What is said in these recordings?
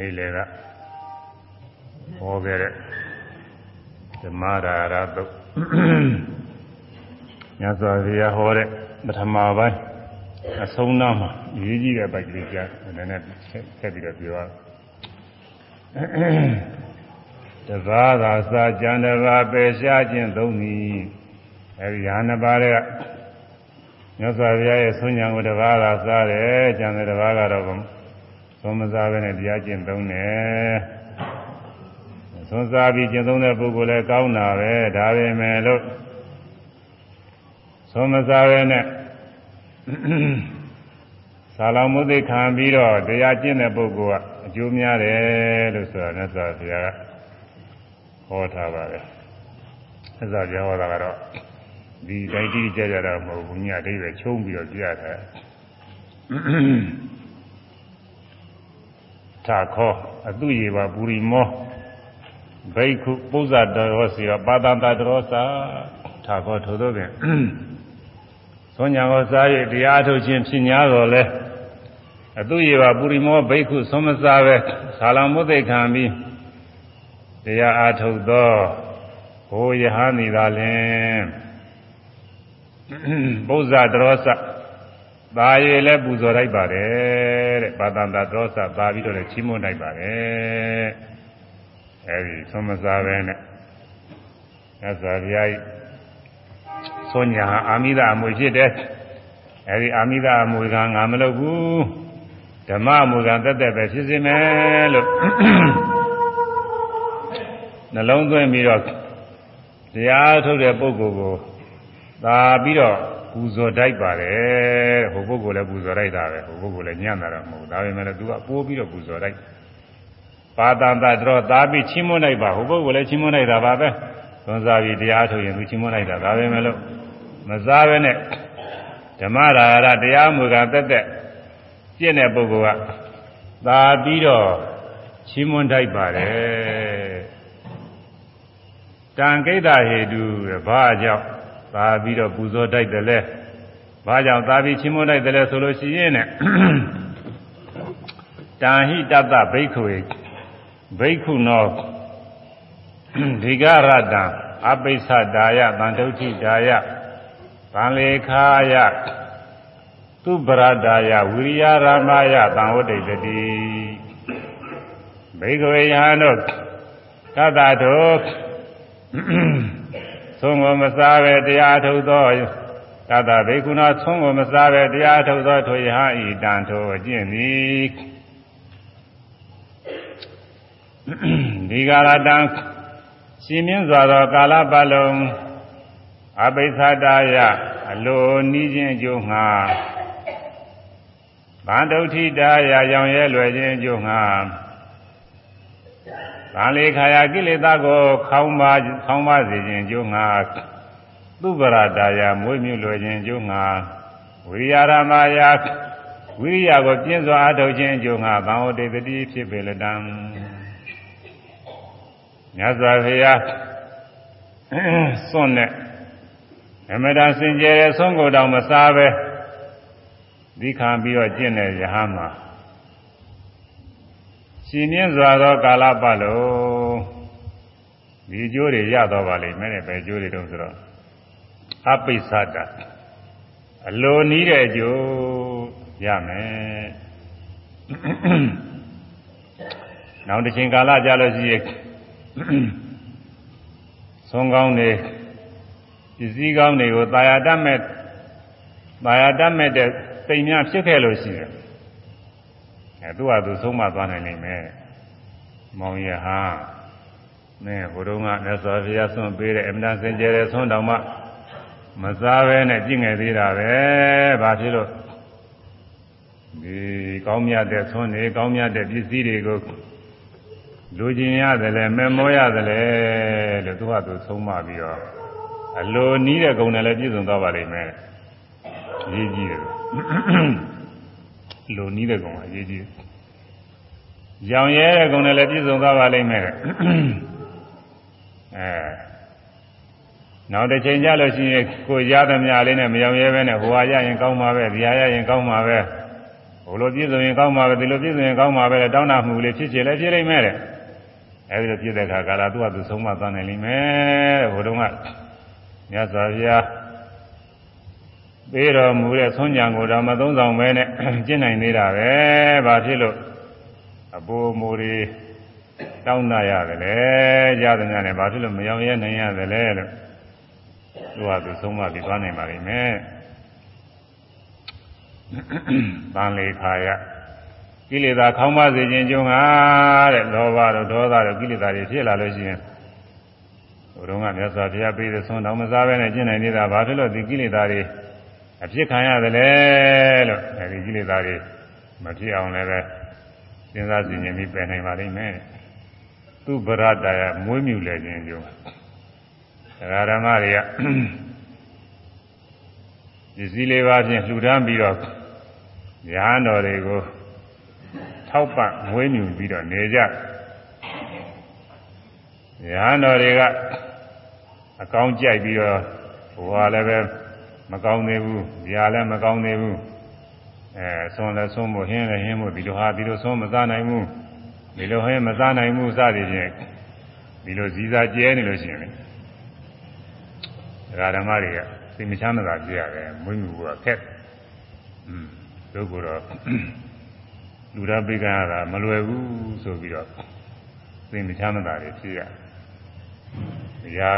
နေလေကဟောခဲ့တဲ့ဓမ္မရာရသုတ်ညဇောဘုရားဟောတဲ့ပထမပိုင်းအဆုံးနာမှာရေးကြည့်တဲ့ပိုက်ကလေးကြားနည်းနည်းဆက်ပြီးတော့ပြောရတဘာသာစာကျန်တဘာပယ်ရှားခြင်းသုံးသည်အဲဒီဟာနှစ်ပါးတဲ့မြတ်စွာဘုရားရဲ့ဆွညာကိုတဘာသာစားတယ်ကျန်တဲ့တဘာကတော့ သုံးမစားပဲနဲ့တရားကျင့်သုံးတယ်သုံးစားပြီးကျင့်သုံးတဲ့ပုဂ္ဂိုလ်လည်းကောင်းတာပဲဒါပေမဲ့လို့သုံးမစားပဲနဲ့သာလောင်မှုသိခံပြီးတော့တရားကျင့်တဲ့ပုဂ္ဂိုလ်ကအကျိုးများတယ်လို့ဆိုတာမြတ်စွာဘုရားကဟောထားပါတယ်မြတ်စွာဘုရားဟောတာကတော့ဒီတိုင်းတိကျကျတော့မဟုတ်ဘူးညအတိပဲချုံးပြီးတော့ပြရတ ယ်သာခောအတုရေပါပူရိမောဘိက္ခုပုဇ္ဇတော်စီရောပါတန္တတော်စာသာခောထို့သောဖြင့်သွန်ညာကိုစားရတရားထုတ်ခြင်းဖြစ်냐တော်လဲအတုရေပါပူရိမောဘိက္ခုသုံးမစားပဲဆာလမုသိခံပြီးတရားအားထုတ်သောဟိုယဟန်ဤသာလင်ပုဇ္ဇတော်စသာရည်လည်းပူဇော်လိုက်ပါတယ် တဲ့ဘာတန္တတော်စသာပြီးတော့လည်းချီးမွမ်းလိုက်ပါတယ်အဲဒီသုံးမစားပဲနဲ့သစ္စာဗျာကြီးသောညာအာမိဒအမွေဖြစ်တယ်အဲဒီအာမိဒအမွေကငါမလုပ်ဘူးဓမ္မအမွေကတက်တက်ပဲဖြစ်စေမယ်လို့နှလုံးသွင်းပြီးတော့တရားထုတ်တဲ့ပုဂ္ဂိုလ်ကို သာပြီးတော့ပူဇော်တိုက်ပါတယ်ဟိုပုဂ္ဂိုလ်လည်းပူဇော်တိုက်တာပဲဟိုပုဂ္ဂိုလ်လည်းညံ့တာတော့မဟုတ်ဒါပေမဲ့လည်းသူကပိုးပြီးတော့ပူဇော်တိုက်ပါတန်တတော်သာပြီးချင်းမွန်းလိုက်ပါဟိုပုဂ္ဂိုလ်လည်းချင်းမွန်းလိုက်တာပါပဲသွန်စားပြီးတရားထုတ်ရင်သူချင်းမွန်းလိုက်တာဒါပဲမဲ့လို့မစားပဲနဲ့ဓမ္မရာရတရားမူကတက်တက်ပြည့်တဲ့ပုဂ္ဂိုလ်ကသာပြီးတော့ချင်းမွန်းတိုက်ပါတယ်တံကိတ္တဟေတုဘာကြောင့် သာပြီးတော့ပူဇော်တိုက်တယ်လဲဘာကြောင့်သာပြီးချင်းမွန်းတိုက်တယ်လဲဆိုလို့ရှိရင်နဲ့တံဟိတတ္တဘိက္ခွေဘိက္ခုနောဒီကရတံအပိစ္ဆဒါယတန်တုဋ္ဌိဒါယဗံလေခာယသူပရဒါယဝိရိယရမယတံဝတ္တိတတိဘိက္ခဝေယဟန်တို့သတ္တတို့ သုံးကိုမစားပဲတရားထုတ်သောသတ္တဘိက္ခုနောသုံးကိုမစားပဲတရားထုတ်သောထိုယဟန်ဤတန်ထိုအကျင့်သည်ဒီကာလတံရှင်မြင့်စွာသောကာလပတ်လုံးအပိသတာယအလိုနီးခြင်းအကျိုးငှာဗန္တုဋ္ဌိတာယရောင်ရဲလွယ်ခြင်းအကျိုးငှာ ဗန္လေခာယကိလေသာကိုခေါင်းပါခေါင်းပါစေခြင်းအကျိုးငှာသုပရတာယမွေးမြူလွယ်ခြင်းအကျိုးငှာဝိရိယရမယဝိရိယကိုပြင်းစွာအထုတ်ခြင်းအကျိုးငှာသံဝတိတတိဖြစ်ပေလတံမြတ်စွာဘုရားစွန့်တဲ့အမတန်စင်ကြယ်တဲ့ဆုံးကိုတောင်မစားပဲဒီခံပြီးတော့ကျင့်တဲ့ယဟန်မှာ ရှင်မြင့်စွာသောကာလပတ်လုံးဒီကျိုးတွေရတော့ပါလိမ့်မယ်ပဲကျိုးတွေတုံးဆိုတော့အပိစ္ဆတာအလိုနီးတဲ့အကျိုးရမယ်နောက်တစ်ချိန်ကာလကြာလို့ရှိရင်ဆုံးကောင်းတွေပစ္စည်းကောင်းတွေကိုတာယာတတ်မဲ့တာယာတတ်မဲ့တဲ့စိတ်များဖြစ်ခဲ့လို့ရှိတယ် အဲသူ့ဟာသူဆုံးမသွားနိုင်နိုင်မယ်မောင်ရဟာနဲဘုရုံးကမြတ်စွာဘုရားဆွန့်ပေးတဲ့အမြဲစင်ကြယ်တဲ့ဆွန့်တော်မှမစားပဲနဲ့ပြင့်ငယ်သေးတာပဲဘာဖြစ်လို့ဒီကောင်းမြတ်တဲ့ဆွန့်တွေကောင်းမြတ်တဲ့ပစ္စည်းတွေကိုလူကျင်ရတယ်လဲမေမောရတယ်လဲလို့သူကသူဆုံးမပြီးတော့အလိုနီးတဲ့ဂုဏ်နဲ့လည်းပြည့်စုံသွားပါလိမ့်မယ်ရေးကြည့်တယ် လိုနီးတဲ့ဂုဏ်ကရေးကြည့်ရောင်ရဲတဲ့ဂုဏ်နဲ့လည်းပြည့်စုံသွားပါလိမ့်မယ်အဲနောက်တစ်ချိန်ကြလို့ရှိရင်ကိုရသမျှလေးနဲ့မရောင်ရဲပဲနဲ့ဟိုဟာရရင်ကောင်းမှာပဲဒီဟာရရင်ကောင်းမှာပဲဟဘလိုပြည့်စုံရင်ကောင်းပါပဲဒီလိုပြည့်စုံရင်ကောင်းပါပဲတောင်းတမှုလေးဖြစ်ချင်လည်းဖြစ်နိုင်မယ်တဲ့အဲဒီလိုဖြစ်တဲ့အခါကာလသူ့ဟာသူဆုံးမသွားနိုင်လိမ့်မယ်တဲ့ဘုဒ္ဓကမြတ်စွာဘုရား ပေးတော်မူတဲ့ဆုံးကြံကိုတော့မသုံးဆောင်ပဲနဲ့ကျင့်နိုင်သေးတာပဲဘာဖြစ်လို့အပိုးမူတွေတောင်းတရတယ်လေကြားသမျှနဲ့ဘာဖြစ်လို့မရောက်ရဲနိုင်ရတယ်လဲလို့သူ့ဟာသူဆုံးမပြီးသွားနိုင်ပါလိမ့်မယ်။ဗန်လေခါယကိလေသာခေါင်းပါစေခြင်းကျုံးဟာတဲ့လောဘတို့ဒေါသတို့ကိလေသာတွေဖြစ်လာလို့ရှိရင်ဘုရုံးကမြတ်စွာဘုရားပေးတဲ့ဆုံးတော်မစားဘဲနဲ့ကျင့်နိုင်နေတာဘာဖြစ်လို့ဒီကိလေသာတွေ အဖြစ်ခံရတယ်လဲလို့အဲဒီကိလေသာတွေမဖြစ်အောင်လည်းပဲစဉ်းစားစီရင်ပြီးပယ်နိုင်ပါလိမ့်မယ်။သူဗရတယမွေးမြူလဲခြင်းကျုံးဒကာဓမ္မတွေကဒီစည်းလေးပါးဖြင့်လှူဒန်းပြီးတော့ညာတော်တွေကိုထောက်ပံ့မွေးမြူပြီးတော့နေကြညာတော်တွေကအကောင်းကြိုက်ပြီးတော့ဟိုဟာလည်းပဲ မကောင်းသေးဘူးဒီဟာလည်းမကောင်းသေးဘူးအဲဆွန်လည်းဆွန်ဖို့ဟင်းလည်းဟင်းဖို့ဒီလိုဟာဒီလိုဆွန်မစားနိုင်ဘူးဒီလိုဟင်းမစားနိုင်ဘူးစသည်ဖြင့်ဒီလိုဇီစာကျဲနေလို့ရှိရင်လေဒကာဓမ္မတွေကစိတ်မချမ်းသာကြရတယ်မွေးမြူဖို့ခက်อืมတို့ကတော့လူသားပိကရတာမလွယ်ဘူးဆိုပြီးတော့စိတ်မချမ်းသာတွေဖြစ်ရရာ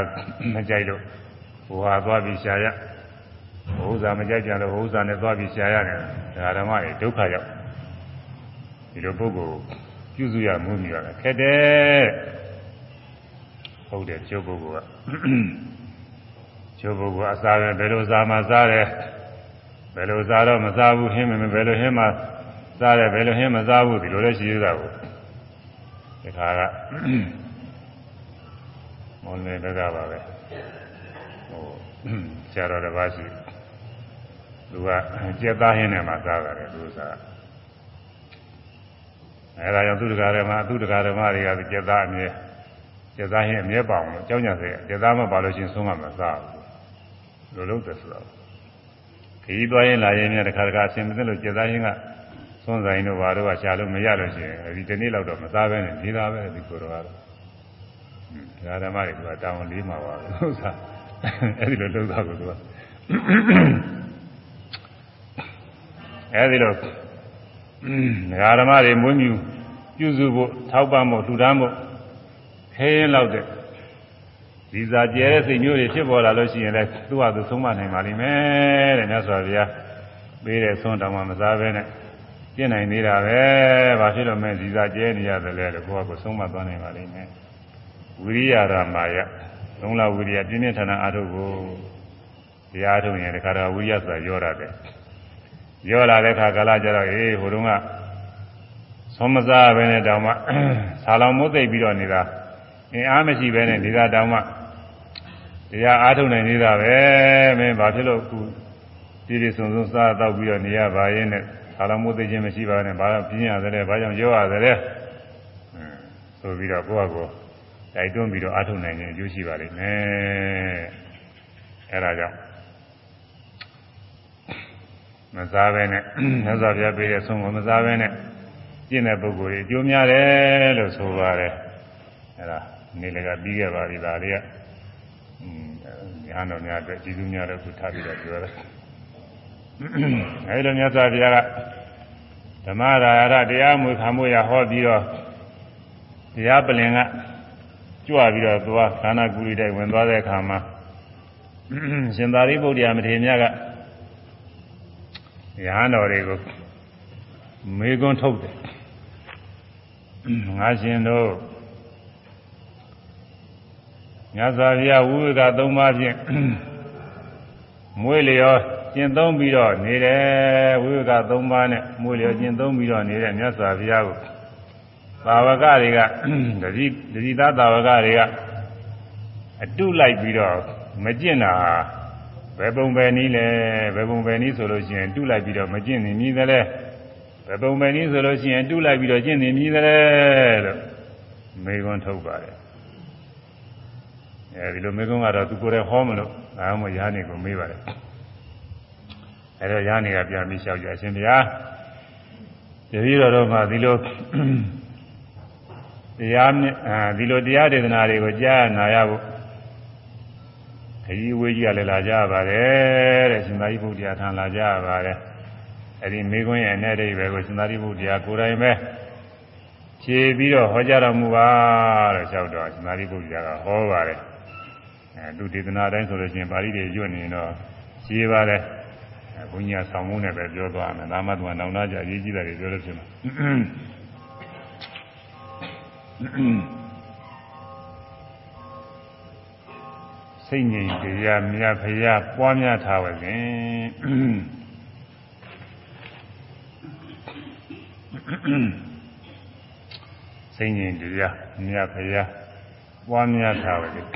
မကြိုက်လို့ဟိုဟာသွားပြီးရှာရ ဘုရားမကြိုက်ကြလို့ဘုရားနဲ့သွားပြီးရှာရတယ်ဒကာဓမ္မတွေဒုက္ခရောက်ဒီလိုပုဂ္ဂိုလ်ပြုစုရမှုမြရတယ်ခက်တယ်ဟုတ်တယ်ကျုပ်ပုဂ္ဂိုလ်ကကျုပ်ပုဂ္ဂိုလ်အစားပဲဘယ်လိုစားမှစားတယ်ဘယ်လိုစားတော့မစားဘူးဟင်းမဘယ်လိုဟင်းမှစားတယ်ဘယ်လိုဟင်းမစားဘူးဒီလိုလည်းရှိသေးတာကိုဒီခါကမောင်လေးဘက်ကပါပဲဟိုဆရာတော်တစ်ပါးရှိ သူကကြက်သားဟင်းနဲ့မှစားတယ်သူစားအဲဒါကြောင့်သူတကားဓမ္မသူတကားဓမ္မတွေကကြက်သားအမြဲကြက်သားဟင်းအမြဲပါအောင်လို့ကြောင်းကြစေကြက်သားမပါလို့ရှိရင်ဆုံးမမစားဘူးလိုလို့တယ်ဆိုတော့ခရီးသွားရင်လာရင်များတစ်ခါတစ်ခါအဆင်မပြေလို့ကြက်သားဟင်းကသွန်းဆိုင်တို့ဘာတို့ကရှာလို့မရလို့ရှိရင်ဒီတနေ့လောက်တော့မစားဘဲနဲ့နေတာပဲဒီကိုယ်တော်ကတော့ဒါဓမ္မတွေကတောင်းလေးမှာပါလို့ဆိုတာအဲ့ဒီလိုလုပ်တာကိုသူက အဲ့ဒီလိုငါဓမ္မတွေမွေးမြူပြုစုဖို့ထောက်ပံ့ဖို့လှူဒါန်းဖို့ခဲရင်လောက်တဲ့ဒီစာကျဲတဲ့စိတ်မျိုးတွေဖြစ်ပေါ်လာလို့ရှိရင်လည်းသူ့ဟာသူဆုံးမနိုင်ပါလိမ့်မယ်တဲ့မြတ်စွာဘုရားပေးတဲ့ဆုံးတော်မှာမစားဘဲနဲ့ကျင့်နိုင်သေးတာပဲဘာဖြစ်လို့မဲဒီစာကျဲနေရတယ်လဲလို့ကိုယ့်ဟာကိုယ်ဆုံးမသွားနိုင်ပါလိမ့်မယ်ဝိရိယရာမာယသုံးလဝိရိယပြင်းပြထန်ထန်အားထုတ်ကိုတရားထုတ်ရင်တခါတော့ဝိရိယဆိုတာရောရတယ် ရောလာတဲ့ခါကာလကျတော့အေးဟိုတုန်းကဆုံးမစားပဲနဲ့တောင်မှဆာလောင်မိုးသိပ်ပြီးတော့နေတာအင်းအားမရှိပဲနဲ့နေတာတောင်မှတရားအားထုတ်နိုင်နေတာပဲမင်းဘာဖြစ်လို့အခုပြည်ပြည်စုံစုံစားတော့ပြီးတော့နေရပါရဲ့နဲ့ဆာလောင်မိုးသိခြင်းမရှိပါနဲ့ဘာပြင်းရတယ်ဘာကြောင့်ရောရတယ်ဆိုပြီးတော့ကိုယ့်အကိုတိုက်တွန်းပြီးတော့အားထုတ်နိုင်ခြင်းအကျိုးရှိပါလိမ့်မယ်အဲဒါကြောင့် မစားဘဲနဲ့မြတ်စွာဘုရားပေးတဲ့ဆုံးကိုမစားဘဲနဲ့ကျင့်တဲ့ပုဂ္ဂိုလ်တွေအကျိုးများတယ်လို့ဆိုပါတယ်အဲဒါနေလည်းကပြီးခဲ့ပါပြီဒါလေးကညာတော်များအတွက်ကျေးဇူးများတော့သူထားပြီးတော့ပြောတယ်အဲဒီလိုမြတ်စွာဘုရားကဓမ္မရာရတရားမွေခံမှုရဟောပြီးတော့တရားပလင်ကကြွပြီးတော့သွားခန္ဓာကူရီတိုက်ဝင်သွားတဲ့အခါမှာရှင်သာရိပုတ္တရာမထေရမြတ်က ရဟန်းတော်တွေကိုမေကွန်းထုတ်တယ်ငါရှင်တို့မြတ်စွာဘုရားဝိဝေက၃ပါးဖြင့်မွေးလျောကျင့်သုံးပြီးတော့နေတယ်ဝိဝေက၃ပါးနဲ့မွေးလျောကျင့်သုံးပြီးတော့နေတဲ့မြတ်စွာဘုရားကိုသာဝကတွေကတတိတတိသားသာဝကတွေကအတုလိုက်ပြီးတော့မကျင့်တာ ဘယ်ပုံပဲနည်းလဲဘယ်ပုံပဲနည်းဆိုလို့ရှိရင်တုလိုက်ပြီးတော့မကျင့်နေမြည်တယ်လဲဘယ်ပုံပဲနည်းဆိုလို့ရှိရင်တုလိုက်ပြီးတော့ကျင့်နေမြည်တယ်လို့မေခွန်းထုတ်ပါတယ်အဲဒီလိုမေခွန်းကတော့သူကိုယ်တိုင်ဟောမလို့ဒါမှမဟုတ်ရားနေကိုမေးပါတယ်အဲတော့ရားနေကပြန်ပြီးလျှောက်ကြအရှင်ဘုရားတပည့်တော်တို့မှဒီလိုတရားမြအဲဒီလိုတရားဒေသနာတွေကိုကြားနာရဖို့ ခကြီးဝေးကြီးကလည်းလာကြပါတယ်တဲ့ရှင်သာရိပုတ္တရာထံလာကြပါတယ်အဲ့ဒီမိကွန်းရဲ့နဲ့တည်းပဲကိုရှင်သာရိပုတ္တရာကိုယ်တိုင်ပဲခြေပြီးတော့ဟောကြားတော်မူပါတဲ့လျှောက်တော့ရှင်သာရိပုတ္တရာကဟောပါတယ်အဲသူဒေသနာတိုင်းဆိုလို့ရှိရင်ပါဠိတွေညွတ်နေတော့ခြေပါတယ်ဘုန်းကြီးကဆောင်းမုန်းနဲ့ပဲပြောသွားမယ်ဒါမှသူကနောင်နာကြအရေးကြီးတာတွေပြောလို့ဖြစ်မှာ စိတ်ငြိမ်တရားမြတ်ဖရာပွားများထားပါစဉ်စိတ်ငြိမ်တရားမြတ်ဖရာပွားများထားပါစဉ်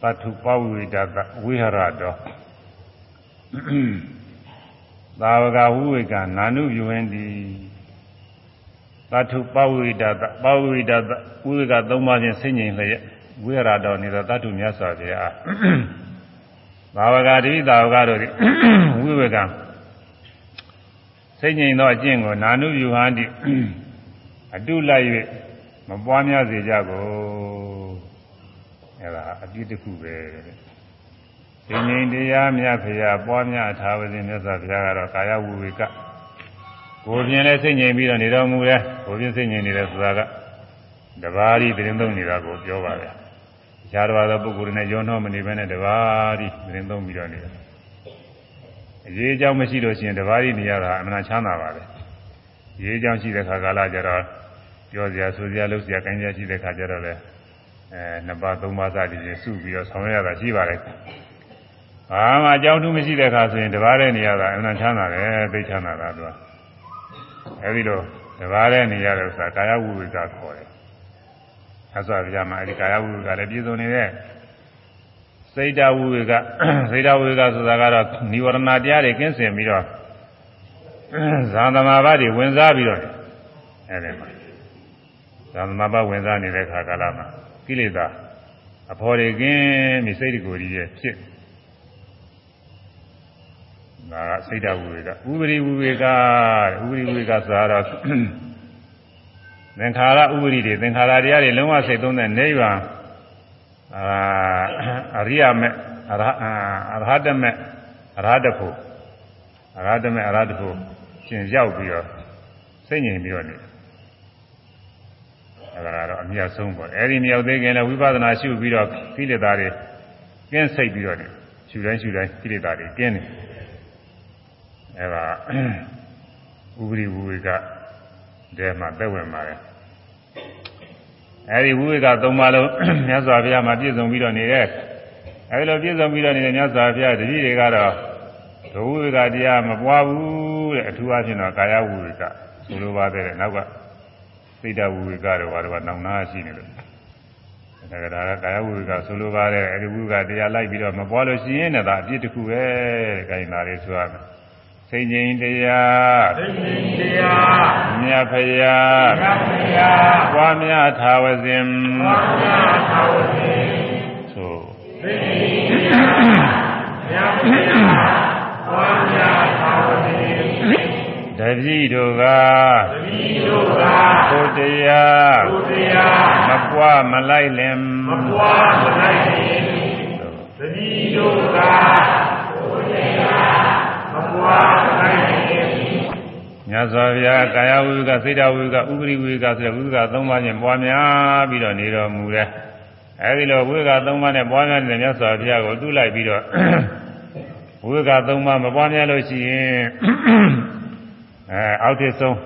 ပထုပဝိဒတဝိဟရတောသာဝကဝိဝေကနာနုပြုဝင် သည်ပထုပဝိဒတပဝိဒတဝိဝေကသုံးပါးချင်းစိတ်ငြိမ်လျက်ဝိဟရတောနေသောတတုမြတ်စွာဘုရားသာဝကတိသာဝကတို့သည်ဝိဝေကစိတ်ငြိမ်သောအကျင့်ကိုနာနုပြုဟန်သည်အတုလိုက်၍မပွားများစေကြကုန်အဲ့ဒါအပြစ်တစ်ခုပဲတဲ့။ရှင်ငင်တရားမြတ်ဖရာပွားများထားပါစေမြတ်စွာဘုရားကတော့ကာယဝိဝေက ကိုယ်ပြင်လည်းစိတ်ငြိမ်ပြီးတော့နေတော်မူတယ်။ကိုယ်ပြင်စိတ်ငြိမ်နေတယ်ဆိုတာကတဘာရီသတင်းသုံးနေတာကိုပြောပါပဲ။အခြားတစ်ပါးသောပုဂ္ဂိုလ်တွေနဲ့ရောနှောမနေဘဲနဲ့တဘာရီသတင်းသုံးပြီးတော့နေတယ်။အရေးအကြောင်းမရှိလို့ရှိရင်တဘာရီနေရတာအမှန်ချမ်းသာပါပဲ။ရေးအကြောင်းရှိတဲ့ခါကာလကျတော့ပြောစရာဆိုစရာလုပ်စရာကိုင်းစရာရှိတဲ့ခါကျတော့လည်းအဲနှစ်ပါးသုံးပါးစသည်ဖြင့်စုပြီးတော့ဆောင်ရတာရှိပါတယ်။ဘာမှအကြောင်းထူးမရှိတဲ့အခါဆိုရင်တပါးတဲ့နေရတာအမှန်ချမ်းသာတယ်သိချမ်းသာတာသူက။ အဲဒီလိုတပါးတဲ့နေရတဲ့ဥစ္စာကာယဝိဝေကခေါ်တယ်။သစ္စာပြမှာအဲဒီကာယဝိဝေကလည်းပြည့်စုံနေတဲ့စိတ်တဝိဝေကစိတ်တဝိဝေကဆိုတာကတော့និဝရဏတရားတွေကင်းစင်ပြီးတော့ဇာသမာဘတွေဝင်စားပြီးတော့အဲဒီမှာဇာသမာဘဝင်စားနေတဲ့ခါကာလမှာကိလေသာအဖော်တွေကင်းပြီးစိတ်တကိုယ်ကြီးရဲ့ဖြစ် ဒါကစိတ်တဝိဝေကဥပရိဝိဝေကဥပရိဝိဝေကဆိုတော့သင်္ခါရဥပရိတွေသင်္ခါရတရားတွေလုံးဝစိတ်သုံးတဲ့နိဗ္ဗာန်အာအရိယမေအရအရဟတမေအရဟတဖို့အရဟတမေအရဟတဖို့ရှင်ရောက်ပြီးတော့စိတ်ငြိမ်ပြီးတော့နေအဲဒါကတော့အမြတ်ဆုံးပေါ့အဲဒီမြောက်သေးခင်လည်းဝိပဿနာရှုပြီးတော့ကိလေသာတွေကင်းစိတ်ပြီးတော့နေရှုတိုင်းရှုတိုင်းကိလေသာတွေကင်းနေ အဲဒါဥပရိဝိဝေကတဲမှာသက်ဝင်ပါတယ်အဲဒီဝိဝေကသုံးပါလုံးမြတ်စွာဘုရားမှာပြည့်စုံပြီးတော့နေတဲ့အဲဒီလိုပြည့်စုံပြီးတော့နေတဲ့မြတ်စွာဘုရားတတိတွေကတော့ဒုဝိဝေကတရားမပွားဘူးတဲ့အထူးအဖြစ်တော့ကာယဝိဝေကဆိုလိုပါတယ်နောက်ကစိတ်တဝိဝေကတော့ဘာတော့နောင်နာရှိနေလို့ဒါကဒါကကာယဝိဝေကဆိုလိုပါတယ်အဲဒီဝိဝေကတရားလိုက်ပြီးတော့မပွားလို့ရှိရင်လည်းဒါအပြစ်တစ်ခုပဲတဲ့ခိုင်းတာလေးဆိုရမယ် စိတ်ငြိမ်တရားစိတ်ငြိမ်တရားမြတ်ဖရာမြတ်ဖရာပွားများသာဝစဉ်ပွားများသာဝစဉ်သို့စိတ်ငြိမ်တရားမြတ်ဖရာပွားများသာဝစဉ်တတိတို့ကတတိတို့ကဘုတရားဘုရားမပွားမလိုက်လင်မပွားမလိုက်လင်တတိတို့ကဘုရား မပွားမလိုက်လင်မြတ်စွာဘုရားကာယဝိကစိတ်တဝိကဥပရိဝိကဆိုတဲ့ဝိကသုံးပါးချင်းပွားများပြီးတော့နေတော်မူတယ်အဲဒီလိုဝိကသုံးပါးနဲ့ပွားများနေတဲ့မြတ်စွာဘုရားကိုတူးလိုက်ပြီးတော့ဝိကသုံးပါးမပွားများလို့ရှိရင်အဲအောက်ထစ်ဆုံး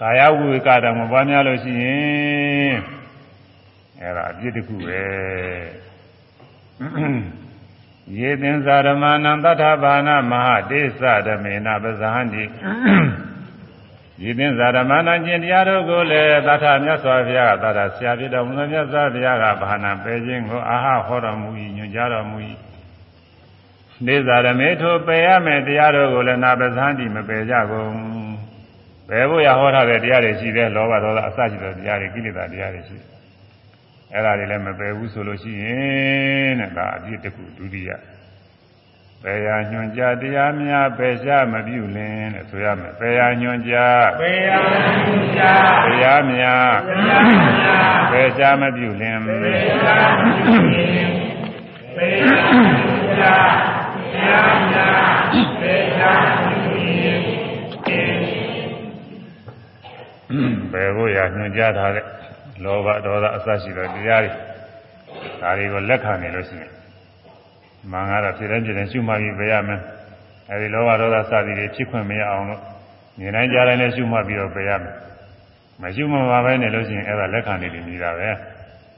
ကာယဝိကတောင်မပွားများလို့ရှိရင်အဲဒါအပြစ်တစ်ခုပဲ ယေသင်္ဇာဓမ္မနံတထဘာနာမဟာတေသဓမေနပဇာဟန္တိယေသင်္ဇာဓမ္မနံကျင့်တရားတို့ကိုလည်းတထမြတ်စွာဘုရားကတထဆရာဖြစ်တော်မူသောမြတ်စွာဘုရားကဘာနာပယ်ခြင်းကိုအာဟဟောတော်မူ၏ညွှန်ကြားတော်မူ၏နေဇာရမေထိုပယ်ရမယ်တရားတော်ကိုလည်းနာပဇာဟန္တိမပယ်ကြကုန်ပယ်ဖို့ရဟောထားတဲ့တရားတွေရှိတယ်လောဘဒေါသအစရှိတဲ့တရားတွေကိလေသာတရားတွေရှိတယ် အဲ့ဒါတွေလည်းမပယ်ဘူးဆိုလို့ရှိရင်တဲ့ဒါအပြစ်တစ်ခုဒုတိယပယ်ရညွန်ကြားတရားများပယ်ရှားမပြုလင်တဲ့ဆိုရမယ်ပယ်ရညွန်ကြားပေယံကြာတရားများတရားများပယ်ရှားမပြုလင်ပေယံပေယံကြာတရားများပေယံဘယ်ကိုရညွှန်ကြားထားတဲ့ လောဘဒေါသအစရှိတဲ့တရားတွေဒါတွေကိုလက်ခံနေလို့ရှိရင်မင်္ဂလာဖြစ်တဲ့ဖြစ်တဲ့ရှုမှတ်ပြီးပြရမယ်အဲဒီလောဘဒေါသစသည်တွေဖြစ်ခွင့်မရအောင်လို့မြင်တိုင်းကြားတိုင်းလည်းရှုမှတ်ပြီးတော့ပြရမယ်မရှုမှတ်ပါပဲနေလို့ရှိရင်အဲ့ဒါလက်ခံနေတယ်နေတာပဲ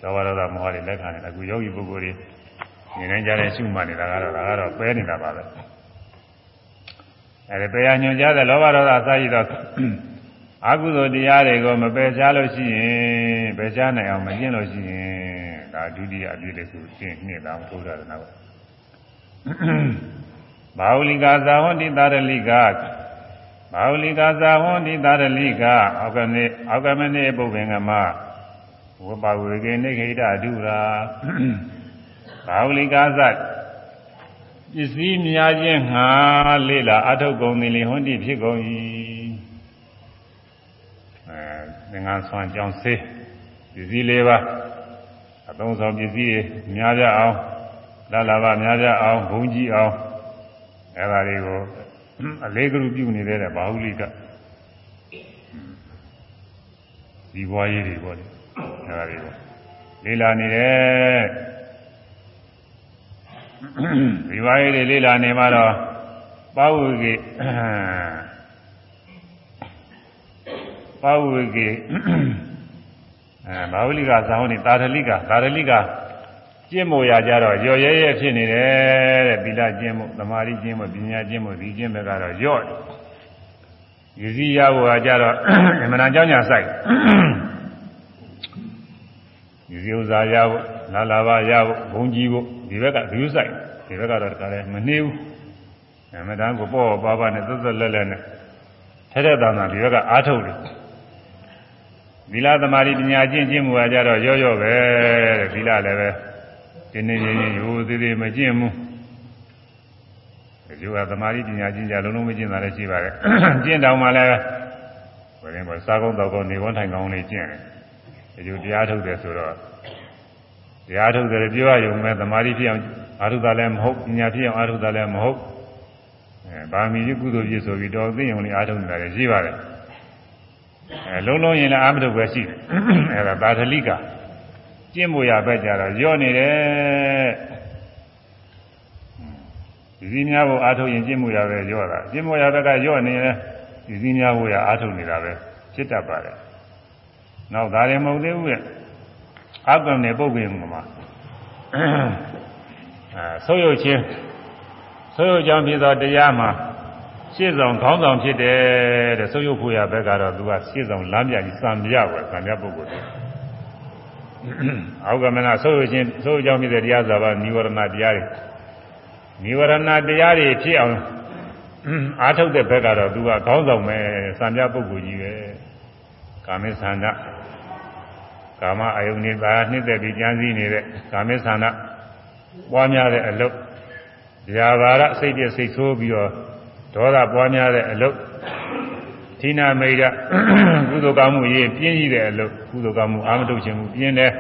လောဘဒေါသမောဟတွေလက်ခံနေတယ်အခုယောဂီပုဂ္ဂိုလ်တွေမြင်တိုင်းကြားတိုင်းရှုမှတ်နေတာကတော့ဒါကတော့ပဲနေတာပါပဲအဲဒီပြရညွှန်ကြားတဲ့လောဘဒေါသအစရှိတော့ အကုသိုလ်တရားတွေကိုမပယ်ရှားလို့ရှိရင်ပယ်ရှားနိုင်အောင်မကျင့်လို့ရှိရင်ဒါဒုတိယအပြည့်လေးဆိုရှင်းနှစ်တောင်ထိုးတာတော့ဘာဝလိကာဇာဟွန်တိတာရလိကဘာဝလိကာဇာဟွန်တိတာရလိကအောက်ကနေ့အောက်ကမနေ့ပုဗ္ဗင်္ဂမဝပဝေကေနိခိတအဒုရာဘာဝလိကာဇပစ္စည်းများခြင်းငါလေးလာအထုတ်ကုန်သည်လေဟွန်တိဖြစ်ကုန်၏ အဲငါဆွမ်းကြောင်းစေးပစ္စည်းလေးပါအသုံးဆောင်ပစ္စည်းတွေများကြအောင်လာလာပါများကြအောင်ဘုံကြီးအောင်အဲဒါတွေကိုအလေးကလူပြုနေတဲ့ဘာဟုလိကဒီဘွားကြီးတွေပေါ့လေအဲဒါတွေကိုလေးလာနေတယ်ဒီဘွားကြီးတွေလေးလာနေမှတော့ပါဝိကေ ပါဝိကေအဲဘာဝလိကဇာဝနိသာရလိကသာရလိကကျင့်မို့ရကြတော့ရော့ရဲရဲဖြစ်နေတယ်တဲ့သီလကျင့်မှုသမာဓိကျင့်မှုပညာကျင့်မှုဒီကျင့်ဘက်ကတော့ရော့ရည်စည်းရဖို့ကကြတော့အမှန်တန်ကြောင်းညာဆိုင်ရည်စည်းဥစားရဖို့လာလာပါရဖို့ဘုံကြီးဖို့ဒီဘက်ကဒူးဆိုင်ဒီဘက်ကတော့တခါလဲမနှေးဘူးအမှန်တန်ကိုပေါ့ပါပါနဲ့သက်သက်လက်လက်နဲ့ထက်တဲ့တန်တာဒီဘက်ကအားထုတ်တယ် သီလသမာဓိပညာကျင့်ကျင့်မှုကကြတော့ရော့ရော့ပဲတဲ့သီလလည်းပဲတင်းတင်းရင်းရင်းရိုးသေးသေးမကျင့်ဘူးဒီလိုကသမာဓိပညာကျင့်ကြလုံးလုံးမကျင့်တာလည်းရှိပါတယ်ကျင့်တောင်မှလည်းဘယ်ရင်ပေါ်စားကောင်းတော့ကောင်းနေဝန်းထိုင်ကောင်းလေးကျင့်တယ်ဒီလိုတရားထုတ်တယ်ဆိုတော့တရားထုတ်တယ်ပြောရရုံပဲသမာဓိဖြစ်အောင်အာထုတာလည်းမဟုတ်ပညာဖြစ်အောင်အာထုတာလည်းမဟုတ်အဲဗာမီကုသိုလ်ပြည့်ဆိုပြီးတော်သိရင်လည်းအာထုနေတာလည်းရှိပါတယ် အဲလုံးလုံးရင်လည်းအာမထုတ်ပဲရှိတယ်အဲဒါသာသလိကကျင့်မှုရပဲကြတော့ရော့နေတယ်ဒီစည်းများကိုအာထုတ်ရင်ကျင့်မှုရပဲရော့တာကျင့်မှုရဘက်ကရော့နေတယ်ဒီစည်းများကိုရအာထုတ်နေတာပဲဖြစ်တတ်ပါတယ်နောက်ဒါရင်မဟုတ်သေးဘူးရဲ့အကံနဲ့ပုတ်ပြင်မှာအဲဆုပ်ယုတ်ခြင်းဆုပ်ယုတ်ကြောင့်ဖြစ်သောတရားမှာ ရှေ့ဆောင်ခေါင်းဆောင်ဖြစ်တယ်တဲ့ဆုပ်ယုတ်ဖို့ရဘက်ကတော့သူကရှေ့ဆောင်လမ်းပြကြီးစံပြပဲစံပြပုဂ္ဂိုလ်တွေအောက်ကမနာဆုပ်ယုတ်ခြင်းဆုပ်ယုတ်ကြောင့်ဖြစ်တဲ့တရားဆိုတာနိဝရဏတရားတွေနိဝရဏတရားတွေဖြစ်အောင်အားထုတ်တဲ့ဘက်ကတော့သူကခေါင်းဆောင်ပဲစံပြပုဂ္ဂိုလ်ကြီးပဲကာမိသန္တာကာမအယုန်နေတာနှစ်သက်ပြီးကြံစည်နေတဲ့ကာမိသန္တာပွားများတဲ့အလုပ်ဇာဘာရစိတ်ပြစိတ်ဆိုးပြီးတော့ ဒေါသပွားများတဲ့အလုပ်သီနာမိတ်ကုသိုလ်ကောင်းမှုရေးပြင်းကြီးတဲ့အလုပ်ကုသိုလ်ကောင်းမှုအာမထုတ်ခြင်းမှုပြင်းတယ်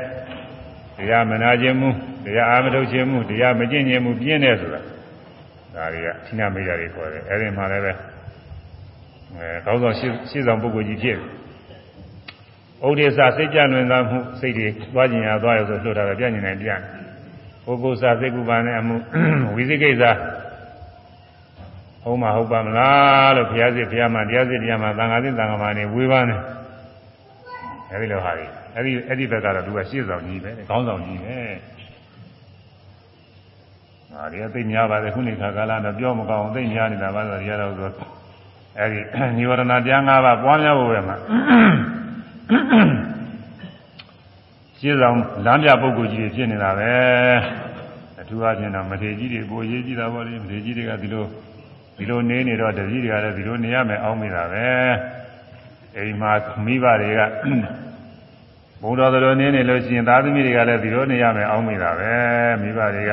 တရားမနာခြင်းမှုတရားအာမထုတ်ခြင်းမှုတရားမကျင့်ခြင်းမှုပြင်းတယ်ဆိုတာဒါတွေကသီနာမိတ်တွေခေါ်တယ်အဲဒီမှာလည်းပဲအဲကောင်းဆောင်ရှေ့ရှေ့ဆောင်ပုဂ္ဂိုလ်ကြီးဖြစ်ဥဒိစ္စစိတ်ကြလွင်သားမှုစိတ်တွေသွားကျင်ရသွားရဆိုလွတ်တာပဲပြညင်နေပြန်ပုဂ္ဂိုလ်စာစိတ်ကုပ္ပန်နဲ့အမှုဝိသိကိစ္စ ဟုတ်မဟုတ်ပါမလားလို့ဘုရားစစ်ဘုရားမှာတရားစစ်တရားမှာသံဃာစစ်သံဃာမှာနေဝေဘာနေအဲဒီလိုဟာတွေအဲဒီအဲ့ဒီဘက်ကတော့သူကရှေ့ဆောင်ကြီးပဲခေါင်းဆောင်ကြီးပဲဟာဒီအသိများပါတယ်ခုနေခါကာလတော့ပြောမကောင်းသိများနေတာပါဆိုဒီကတော့ဆိုအဲဒီនិဝရဏတရား၅ပါးပွားများဖို့ပဲမှာရှင်းဆောင်လမ်းပြပုဂ္ဂိုလ်ကြီးတွေဖြစ်နေတာပဲအထူးအချင်းတော့မထေကြီးတွေကိုရေးကြည့်တာပေါ့လေမထေကြီးတွေကဒီလို ဒီလိုနေနေတော့တပည့်တွေကလည်းဒီလိုနေရမယ်အောင်းမိတာပဲအိမ်မှာမိဘတွေကဘုံတော်တော်နေနေလို့ရှိရင်သားသမီးတွေကလည်းဒီလိုနေရမယ်အောင်းမိတာပဲမိဘတွေက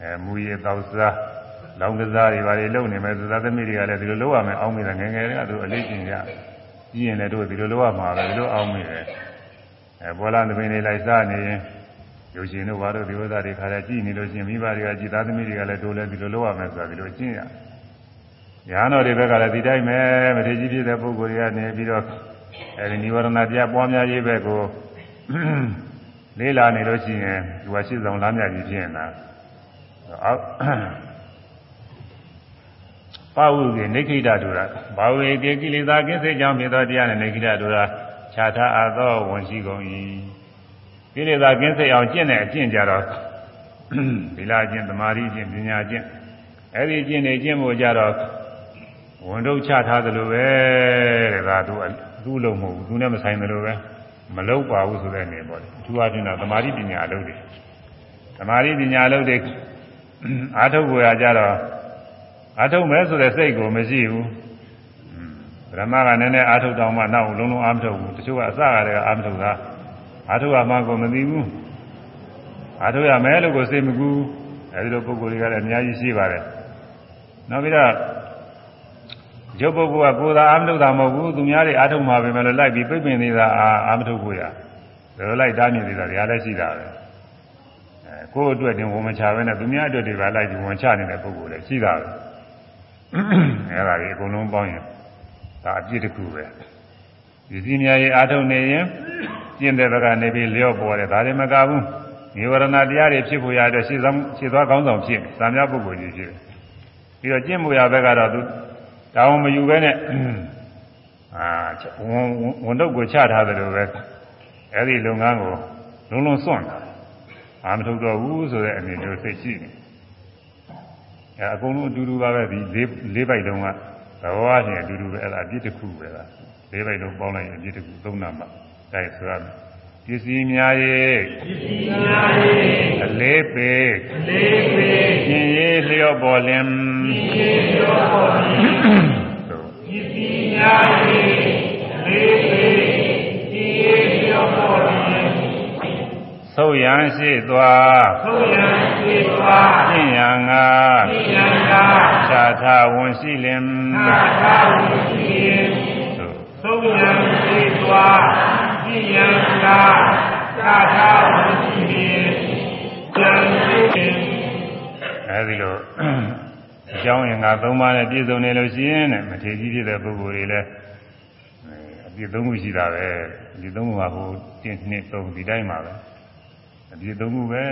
အဲမူရည်တောက်စားလောင်ကစားတွေဘာတွေလုပ်နေမယ်သူသားသမီးတွေကလည်းဒီလိုလုပ်ရမယ်အောင်းမိတယ်ငယ်ငယ်တွေကသူအလေးကျင့်ကြကြီးရင်လည်းတို့ဒီလိုလုပ်ရမှာပဲဒီလိုအောင်းမိတယ်အဲဘောလာသမီးတွေလိုက်စားနေရင် ရုပ်ရှင်တို့ဘာတို့ဒီဥစ္စာတွေခါလဲကြည့်နေလို့ရှိရင်မိဘတွေကကြည်သားသမီးတွေကလည်းတို့လည်းဒီလိုလုပ်ရမယ်ဆိုတာဒီလိုကျင့်ရညာတော်တွေဘက်ကလည်းဒီတိုင်းပဲမထေကြီးဖြစ်တဲ့ပုဂ္ဂိုလ်တွေကနေပြီးတော့အဲဒီនិဝရဏပြပွားများရေးဘက်ကိုလေးလာနေလို့ရှိရင်သူကရှင်းဆောင်လမ်းမြကြီးဖြစ်နေတာအောက်ပါဝုကေနေခိတတူတာဘာဝေကေကိလေသာကင်းစေကြောင်းဖြစ်သောတရားနဲ့နေခိတတူတာခြားထားအပ်သောဝန်ရှိကုန်၏ ကိလေသာကင်းစေအောင်ကျင့်တဲ့အကျင့်ကြတော့သီလကျင့်သမာဓိကျင့်ပညာကျင့်အဲ့ဒီကျင့်နေကျင့်ဖို့ကြတော့ဝန်တို့ချထားသလိုပဲတဲ့ဒါသူသူ့လုံးမဟုတ်ဘူးသူနဲ့မဆိုင်သလိုပဲမလောက်ပါဘူးဆိုတဲ့နေပေါ့လေအထူးအချင်းတော့သမာဓိပညာအလုပ်တွေသမာဓိပညာအလုပ်တွေအားထုတ်ကိုရကြတော့အားထုတ်မယ်ဆိုတဲ့စိတ်ကိုမရှိဘူးဗြဟ္မကလည်းနည်းနည်းအားထုတ်တော့မှနောက်လုံးလုံးအားမထုတ်ဘူးတချို့ကအစကတည်းကအားမထုတ်တာ အားထုတ်ရမှကိုမသိဘူးအားထုတ်ရမယ်လို့ကိုစိတ်မကူအဲဒီလိုပုံကိုယ်တွေကလည်းအများကြီးရှိပါတယ်နောက်ပြီးတော့ရုပ်ပုဂ္ဂိုလ်ကကိုယ်သာအာမထုတ်တာမဟုတ်ဘူးသူများတွေအာထုတ်မှာပဲမလို့လိုက်ပြီးပြိပင်နေတာအာအာမထုတ်ကိုရဒါလိုလိုက်တားမြင်နေတာတရားလည်းရှိတာပဲအဲကိုယ့်အတွက်တင်ဝန်မချပဲနဲ့သူများအတွက်တွေပါလိုက်ပြီးဝန်ချနေတဲ့ပုဂ္ဂိုလ်လည်းရှိတာပဲအဲဒါကြီးအကုန်လုံးပေါင်းရင်ဒါအပြစ်တစ်ခုပဲ ဒီစည်းများရေးအာထုတ်နေရင်ကျင့်တဲ့ဘက်ကနေပြီးလျော့ပေါ်တယ်ဒါလည်းမကဘူးမြေဝရဏတရားတွေဖြစ်ဖို့ရတဲ့ရှင်းဆောင်ရှင်းသွားကောင်းဆောင်ဖြစ်သံဃာပုဂ္ဂိုလ်ကြီးဖြစ်ပြီးတော့ကျင့်မှုရဘက်ကတော့သူတောင်းမယူပဲနဲ့အာဝန်ဝန်တော့ကိုချထားတယ်လို့ပဲအဲ့ဒီလုပ်ငန်းကိုလုံးလုံးစွန့်တာအာမထုတ်တော့ဘူးဆိုတဲ့အနေမျိုးစိတ်ရှိနေအဲအကုန်လုံးအတူတူပါပဲဒီလေးလေးပိုက်တုံးကသဘောချင်းအတူတူပဲအဲ့ဒါအပြစ်တစ်ခုပဲလား လေးပိုက်လုံးပေါင်းလိုက်ရင်အပြစ်တစ်ခုသုံးနာမှာဒါဆိုရမယ်ပစ္စည်းများရဲ့ပစ္စည်းများရဲ့အလေးပေအလေးပေရှင်ရေးလျော့ပေါ်လင်ရှင်ရေးလျော့ပေါ်လင်ပစ္စည်းများရဲ့အလေးပေရှင်ရေးလျော့ပေါ်လင်သုတ်ရန်ရှိသွားသုတ်ရန်ရှိသွားပြင်းရန်ကပြင်းရန်ကခြားထားဝန်ရှိလင်ခြားထားဝန်ရှိလင် သုတ်ရန်ရှိသွားပြင်းရန်ကခြားထားဝန်ရှိလင်ကြံရှိအဲဒီလိုအကြောင်းအင်္ဂါ၃ပါးနဲ့ပြည့်စုံနေလို့ရှိရင်တဲ့မထေကြီးဖြစ်တဲ့ပုဂ္ဂိုလ်တွေလည်းအပြည့်သုံးခုရှိတာပဲဒီသုံးခုကဟိုတင်းနှစ်သုံးဒီတိုင်းပါပဲအပြည့်သုံးခုပဲ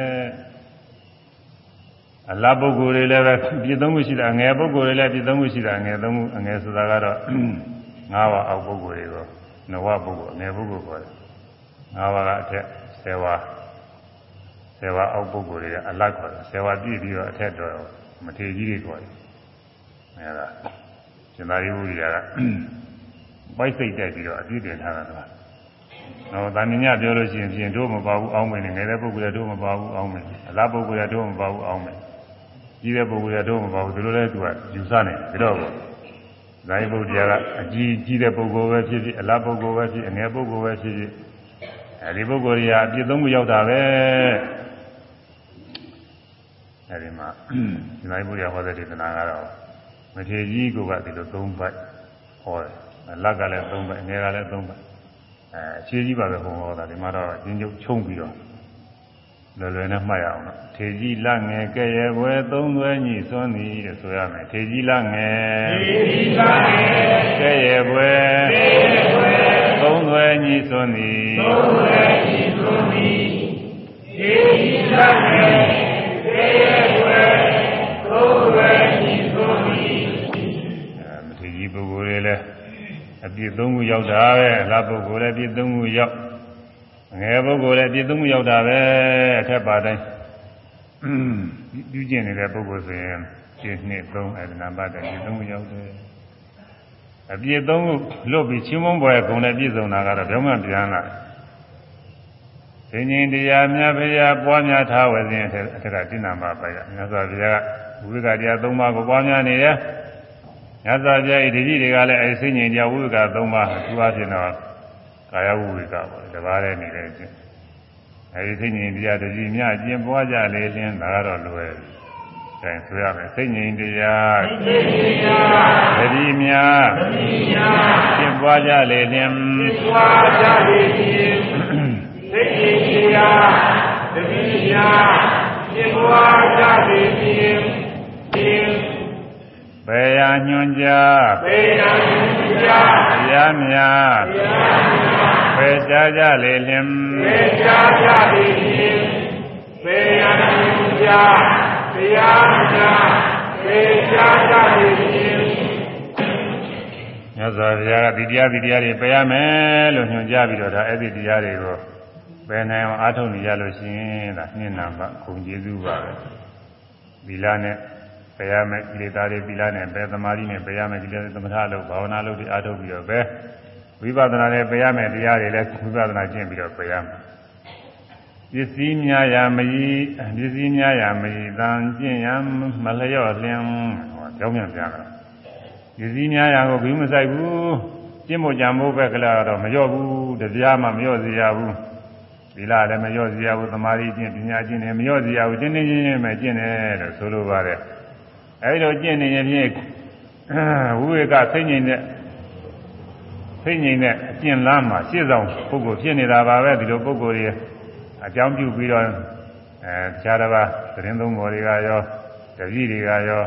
အလားပုဂ္ဂိုလ်တွေလည်းပဲပြည့်သုံးခုရှိတာငယ်ပုဂ္ဂိုလ်တွေလည်းပြည့်သုံးခုရှိတာငယ်သုံးခုအငယ်ဆိုတာကတော့ ၅ပါးအောက်ပုဂ္ဂိုလ်တွေကိုနဝပုဂ္ဂိုလ်အငယ်ပုဂ္ဂိုလ်ခေါ်တယ်၅ပါးကအထက်၁၀ပါး၁၀ပါးအောက်ပုဂ္ဂိုလ်တွေကအလတ်ခေါ်တယ်၁၀ပါးပြည့်ပြီးတော့အထက်တော့မထေကြီးတွေခေါ်တယ်အဲဒါရှင်သာရိပုတ္တရာကပိုက်စိတ်တက်ပြီးတော့အပြည့်တင်ထားတာကနော်တာမင်ညပြောလို့ရှိရင်ပြင်တို့မပါဘူးအောင်းမယ်ငယ်တဲ့ပုဂ္ဂိုလ်တို့မပါဘူးအောင်းမယ်အလားပုဂ္ဂိုလ်တို့မပါဘူးအောင်းမယ်ကြီးတဲ့ပုဂ္ဂိုလ်တို့မပါဘူးဒီလိုလဲသူကယူဆနေတယ်ဒါတော့ ဇာယပုတ္တရာကအကြီးကြီးတဲ့ပုဂ္ဂိုလ်ပဲဖြစ်ဖြစ်အလားပုဂ္ဂိုလ်ပဲဖြစ်အငယ်ပုဂ္ဂိုလ်ပဲဖြစ်ဖြစ်အဲဒီပုဂ္ဂိုလ်တွေကအပြည့်သုံးခုရောက်တာပဲအဲဒီမှာဇာယပုတ္တရာဟောတဲ့ဒေသနာကတော့မထေကြီးကဒီလိုသုံးပိုက်ဟောတယ်အလတ်ကလည်းသုံးပိုက်အငယ်ကလည်းသုံးပိုက်အဲခြေကြီးပါပဲဘုံဟောတာဒီမှာတော့ကျင်းကျုပ်ချုံပြီးတော့ လွယ်လွယ်နဲ့မှတ်ရအောင်နော်ထေကြီးလငယ်ကဲ့ရဲ့ဘွယ်သုံးသွဲညိစွန်းသည်တဲ့ဆိုရမယ်ထေကြီးလငယ်ထေကြီးလငယ်ကဲ့ရဲ့ဘွယ်ကဲ့ရဲ့ဘွယ်သုံးသွဲညိစွန်းသည်သုံးသွဲညိစွန်းသည်ထေကြီးလငယ်ကဲ့ရဲ့ဘွယ်သုံးသွဲညိစွန်းသည်အဲမထေကြီးပုဂ္ဂိုလ်တွေလည်းအပြည့်သုံးခုရောက်တာပဲအလားပုဂ္ဂိုလ်လည်းအပြည့်သုံးခုရောက် ငယ်ပုဂ္ဂိုလ်လည်းအပြည့်သုံးခုရောက်တာပဲအထက်ပါတိုင်းပြုကျင့်နေတဲ့ပုဂ္ဂိုလ်ဆိုရင်ရှင်းနှစ်သုံးအဲ့ဒါနံပါတ်တည်းဒီသုံးခုရောက်တယ်အပြည့်သုံးခုလွတ်ပြီးချင်းမုန်းပွဲဂုံနဲ့ပြည့်စုံတာကတော့ပြောမှပြန်လာသင်္ញင်တရားများဖရာပွားများထားဝယ်ခြင်းအထက်ကတိဏ္ဍမှာပါရမြတ်စွာဘုရားကဝိကတရား၃ပါးကိုပွားများနေတယ်မြတ်စွာဘုရားဤတတိတွေကလည်းအဲစိဉ္ဉ္တရားဝိက၃ပါးသူအဖြစ်တော့ ကာယဝိကပေါ့တပါးလည်းနေတယ်ချင်းအဲဒီစိဉ္ဉ္တရားတတိမြအကျင့်ပွားကြလေခြင်းဒါကတော့လွယ်အဲဆိုရမယ်စိတ်ငြိမ်တရားသိသိညာတတိမြာသတိညာပြင့်ပွားကြလေလျင်သွာကြလေခြင်းသိသိညာသတိညာသင်္ဝါကြလေခြင်းသင်ပေယာညွန်ကြားပေယံညာတရားမြာတရား ညာပေရှားကြလေလျင်ပေချာကြလေခြင်းပေယံညာတရားညာပေချာကြလေခြင်းမြတ်စွာဘုရားကဒီတရားဒီတရားတွေပယ်ရမယ်လို့ညွှန်ကြားပြီးတော့ဒါအဲ့ဒီတရားတွေကိုပယ်နိုင်အောင်အားထုတ်နေကြလို့ရှိရင်ဒါနှင်းနာပါခုံကျေးဇူးပါပဲသီလနဲ့ပယ်ရမယ်ကိလေသာတွေသီလနဲ့ပယ်သမာဓိနဲ့ပယ်ရမယ်ကိလေသာသမထလို့ဘာဝနာလို့ဒီအားထုတ်ပြီးတော့ပဲ ဝိပဿနာနဲ့ပယ်ရမယ်တရားတွေလည်းဝိပဿနာကျင့်ပြီးတော့ပယ်ရမယ်ပစ္စည်းများရာမကြီးပစ္စည်းများရာမကြီးတန်ကျင့်ရမလျော့လင်းဟောကြောင်းပြန်ပြန်တာပစ္စည်းများရာကိုဘီမဆိုင်ဘူးကျင့်ဖို့ကြံဖို့ပဲကလာတော့မလျော့ဘူးတရားမှမလျော့စေရဘူးသီလလည်းမလျော့စေရဘူးသမာဓိကျင့်ပညာကျင့်တယ်မလျော့စေရဘူးတင်းတင်းချင်းချင်းပဲကျင့်တယ်လို့ဆိုလိုပါတယ်အဲဒီလိုကျင့်နေရင်ဖြင့်ဝိဝေကစိတ်ငြိမ် တဲ့စိတ်ငြိမ်တဲ့အကျင့်လမ်းမှာရှေ့ဆောင်ပုဂ္ဂိုလ်ဖြစ်နေတာပါပဲဒီလိုပုဂ္ဂိုလ်တွေအကြောင်းပြုပြီးတော့အဲခြားတစ်ပါးသတင်းသုံးပေါ်တွေကရောတပည့်တွေကရော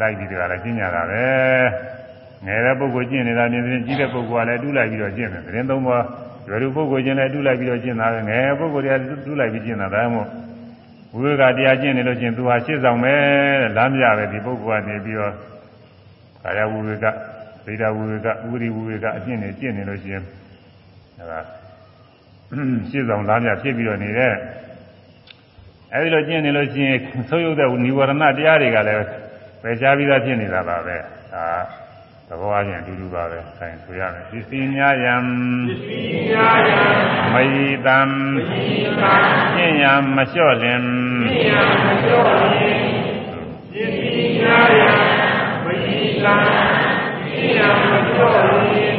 လိုက်ပြီးတော့လည်းကျင့်ကြတာပဲငယ်တဲ့ပုဂ္ဂိုလ်ကျင့်နေတာမြင်ရင်ကြီးတဲ့ပုဂ္ဂိုလ်ကလည်းတူးလိုက်ပြီးတော့ကျင့်တယ်သတင်းသုံးပါရွယ်လူပုဂ္ဂိုလ်ချင်းလည်းတူးလိုက်ပြီးတော့ကျင့်တာပဲငယ်ပုဂ္ဂိုလ်တွေကတူးလိုက်ပြီးကျင့်တာဒါမှမဟုတ်ဝိဝေကတရားကျင့်နေလို့ချင်းသူဟာရှင်းဆောင်ပဲလမ်းပြပဲဒီပုဂ္ဂိုလ်ကနေပြီးတော့ကာယဝိဝေက ဗေဒဝိဝေကဥရိဝိဝေကအကျင့်နေကျင့်နေလို့ချင်းဒါကရှင်းဆောင်လမ်းပြဖြစ်ပြီးတော့နေတဲ့အဲဒီလိုကျင့်နေလို့ချင်းသုံးရုပ်တဲ့និဝရဏတရားတွေကလည်းပယ်ရှားပြီးသားဖြစ်နေတာပါပဲဒါသဘောအချင်းအတူတူပါပဲအဲဆိုရမယ်ပစ္စည်းများယံပစ္စည်းညာယံမယီတံဤကံကျင့်ရန်မလျှော့လင်မြညာမကျော်ရင်ပစ္စည်းညာယံမဤ ကံမြညာမကျော်ရင်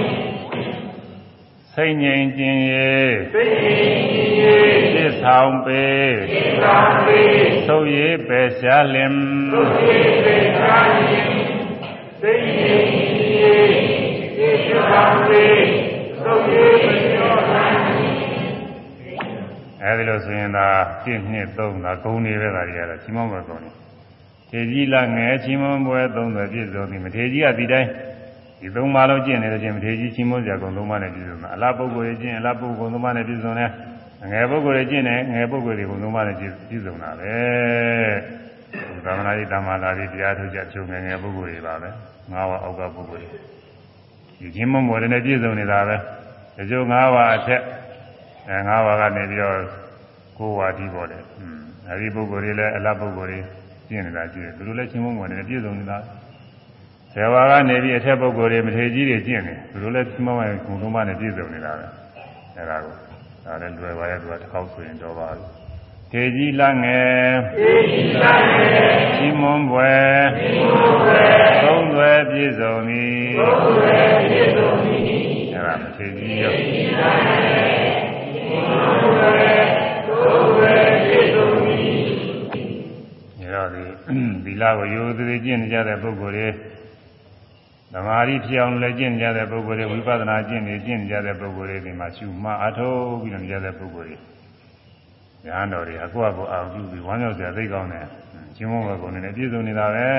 စိတ်ငြိမ်ခြင်းရေသိဉ္စီသစ္ဆောင်ပေသေသာပေသုတ်ရေးပယ်ရှားလင်သုသေသေသာယင်သိဉ္စီသေသာပေသုသေမကျော်နိုင်အဲဒီလိုဆိုရင်ဒါ1နှစ်3ဒါဂုံနေပဲဒါတွေကတော့ချင်းမောင်းပဲဂုံနေထေကြီးလာငယ်ချင်းမောင်းပွဲ30ပြည့်စုံပြီမထေကြီးကဒီတိုင်း ဒီသုံးပါးလုံးကျင့်နေလို့ချင်းမထေကြီးချင်းမောင်းကြကုန်သုံးပါးနဲ့ပြည့်စုံတာအလားပုဂ္ဂိုလ်ရဲ့ကျင့်အလားပုဂ္ဂိုလ်သုံးပါးနဲ့ပြည့်စုံတယ်ငယ်ပုဂ္ဂိုလ်ရဲ့ကျင့်တယ်ငယ်ပုဂ္ဂိုလ်တွေကုန်သုံးပါးနဲ့ပြည့်စုံတာပဲသာမဏေတမလာတွေတရားထုတ်ကြချုပ်ငယ်ငယ်ပုဂ္ဂိုလ်တွေပါပဲငါးဝါအောက်ကပုဂ္ဂိုလ်တွေဒီချင်းမောင်းပွဲနဲ့ပြည့်စုံနေတာပဲဒီကျိုးငါးဝါအထက်အဲငါးဝါကနေပြီးတော့ကိုယ်ဝါဒီပေါ်တယ်။อืมအဲဒီပုဂ္ဂိုလ်တွေလည်းအလတ်ပုဂ္ဂိုလ်တွေကျင့်နေတာကြည့်တယ်။သူတို့လည်းချင်းမုန်းဝင်တယ်ပြည့်စုံနေတာ။ ဆယ်ဝါကနေပြီးအထက်ပုဂ္ဂိုလ်တွေမထေကြီးတွေကျင့်တယ်။သူတို့လည်းချင်းမုန်းဝင်ဂုံလုံးမနဲ့ပြည့်စုံနေတာပဲ။အဲဒါကိုဒါလည်းလွယ်ပါရဲ့သူကတစ်ခေါက်ဆိုရင်တော့ပါဘူး။ထေကြီးလငယ်သေဤသာယင်ချင်းမွန်ပွဲသုသေသုံးသွဲပြည့်စုံသည်သုသေပြေဆုံးသည်အဲဒါမထေကြီးရောသုသေသုသေပြေဆုံးသည်အဲတော့ဒီသီလကိုရိုးသေးသေးကျင့်နေကြတဲ့ပုဂ္ဂိုလ်တွေ သမာဓိဖြစ်အောင်လည်းကျင့်နေကြတဲ့ပုဂ္ဂိုလ်တွေဝိပဿနာကျင့်နေကျင့်နေကြတဲ့ပုဂ္ဂိုလ်တွေဒီမှာရှုမှတ်အထောက်ပြီးတော့နေကြတဲ့ပုဂ္ဂိုလ်တွေညာတော်တွေအကွက်ကိုအာရုံပြုပြီးဝမ်းမြောက်စရာသိကောင်းတယ်ချင်းမုန်းဘကုံနဲ့ပြည့်စုံနေတာပဲ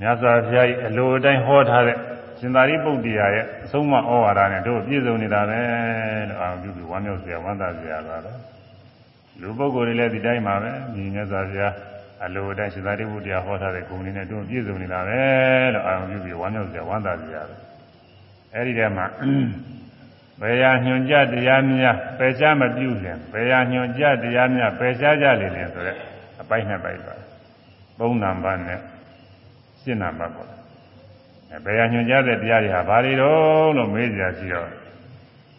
မြတ်စွာဘုရားကြီးအလိုအတိုင်းဟောထားတဲ့ရှင်သာရိပုတ္တရာရဲ့အဆုံးအမဩဝါဒနဲ့တို့ပြည့်စုံနေတာပဲလို့အာရုံပြုပြီးဝမ်းမြောက်စရာဝမ်းသာစရာပါပဲလူပုဂ္ဂိုလ်တွေလည်းဒီတိုင်းပါပဲညီမြတ်စွာဘုရား အလိုအတိုင်းရှင်သာရိပုတ္တရာဟောထားတဲ့ဂုဏ်တွေနဲ့တွန်းပြည့်စုံနေတာပဲလို့အာရုံပြုပြီးဝမ်းမြောက်စရာဝမ်းသာစရာပဲအဲဒီတည်းမှာဘယ်ရာညွန်ကြတရားများပယ်ရှားမပြုလင်ဘယ်ရာညွန်ကြတရားများပယ်ရှားကြလေလင်ဆိုတဲ့အပိုင်းနှစ်ပိုင်းပါသုံးနံပါတ်နဲ့ရှင်းနံပါတ်ပေါ့အဲဘယ်ရာညွန်ကြတဲ့တရားတွေဟာဘာတွေတော့လို့မေးကြရှိတော့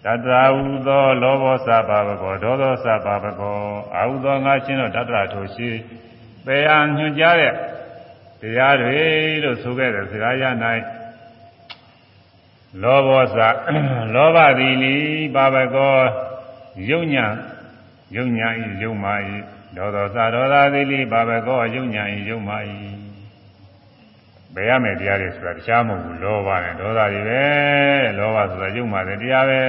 တတရာဟုသောလောဘောစပါဘကောဒေါသောစပါဘကောအာဟုသောငါချင်းတို့တတရာထိုရှိ ပေယံညွှန်ကြားတဲ့တရားတွေလို့ဆိုခဲ့တဲ့စကားရ၌လောဘောစလောဘသည်လီပါဘကောယုံညာယုံညာဤယုံမာဤဒေါသောသာဒေါသာသီလိဘာဘကောယုံညာဤယုံမာဤဘယ်ရမယ်တရားတွေဆိုတာတရားမဟုတ်ဘူးလောဘနဲ့ဒေါသတွေပဲလောဘဆိုတာယုံမာတဲ့တရားပဲ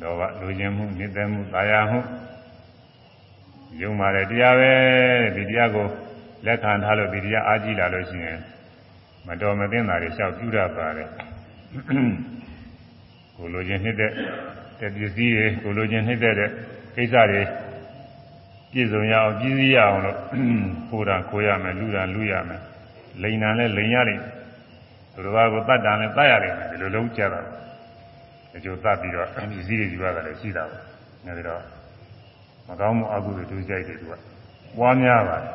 လောဘလူချင်းမှုနိတ္တမှုသာယာမှု ယုံမာတဲ့တရားပဲဒီတရားကိုလက်ခံထားလို့ဒီတရားအားကြီးလာလို့ရှိရင်မတော်မသင့်တာတွေလျှောက်ပြူတတ်ပါတယ်ကိုလိုချင်းနှစ်တဲ့တဲ့ပစ္စည်းတွေကိုလိုချင်းနှစ်တဲ့ကိစ္စတွေပြည့်စုံရအောင်ပြည့်စည်ရအောင်လို့ပိုးတာခိုးရမယ်လူတာလူရမယ်လိန်တာလည်းလိန်ရလိမ့်သူတော်ဘာကိုတတ်တာလည်းတတ်ရလိမ့်မယ်ဒီလိုလုံးကြတာအကျိုးတတ်ပြီးတော့ပစ္စည်းတွေယူရတာလည်းရှိတာပေါ့နေပြီးတော့ မကောင်းမှုအကုသိုလ်တူကြိုက်တယ်သူကပွားများပါတယ်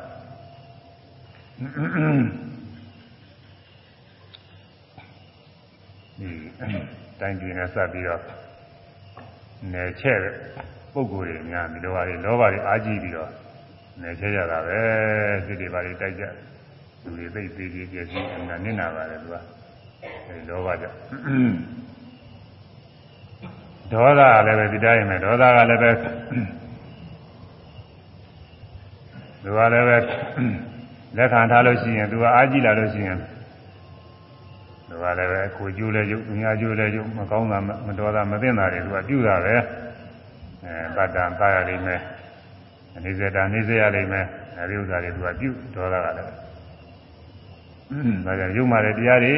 တိုင်းပြည်နဲ့စပ်ပြီးတော့နယ်ချဲ့တဲ့ပုံကိုယ်တွေများဒီလိုပါလေလောဘတွေအားကြီးပြီးတော့နယ်ချဲ့ရတာပဲစိတ်တွေပါတွေတိုက်ကြလူတွေသိသေးသေးပြည့်စည်အမှန်နစ်နာပါတယ်သူကအဲဒီလောဘကြောင့်ဒေါသကလည်းပဲဒီတိုင်းပဲဒေါသကလည်းပဲ သူကလည်းပဲလက်ခံထားလို့ရှိရင်သူကအားကြီးလာလို့ရှိရင်သူကလည်းပဲကိုကျိုးလဲကျုပ်ညာကျိုးလဲကျုပ်မကောင်းတာမတော်တာမသိတာတွေသူကပြုတာပဲအဲတတ္တန်ပါရလိမ့်မယ်အနေစတာနေစေရလိမ့်မယ်အဲဒီဥစ္စာတွေသူကပြုဒေါသကလည်းဒါကြောင့်ယုံမာတဲ့တရားတွေ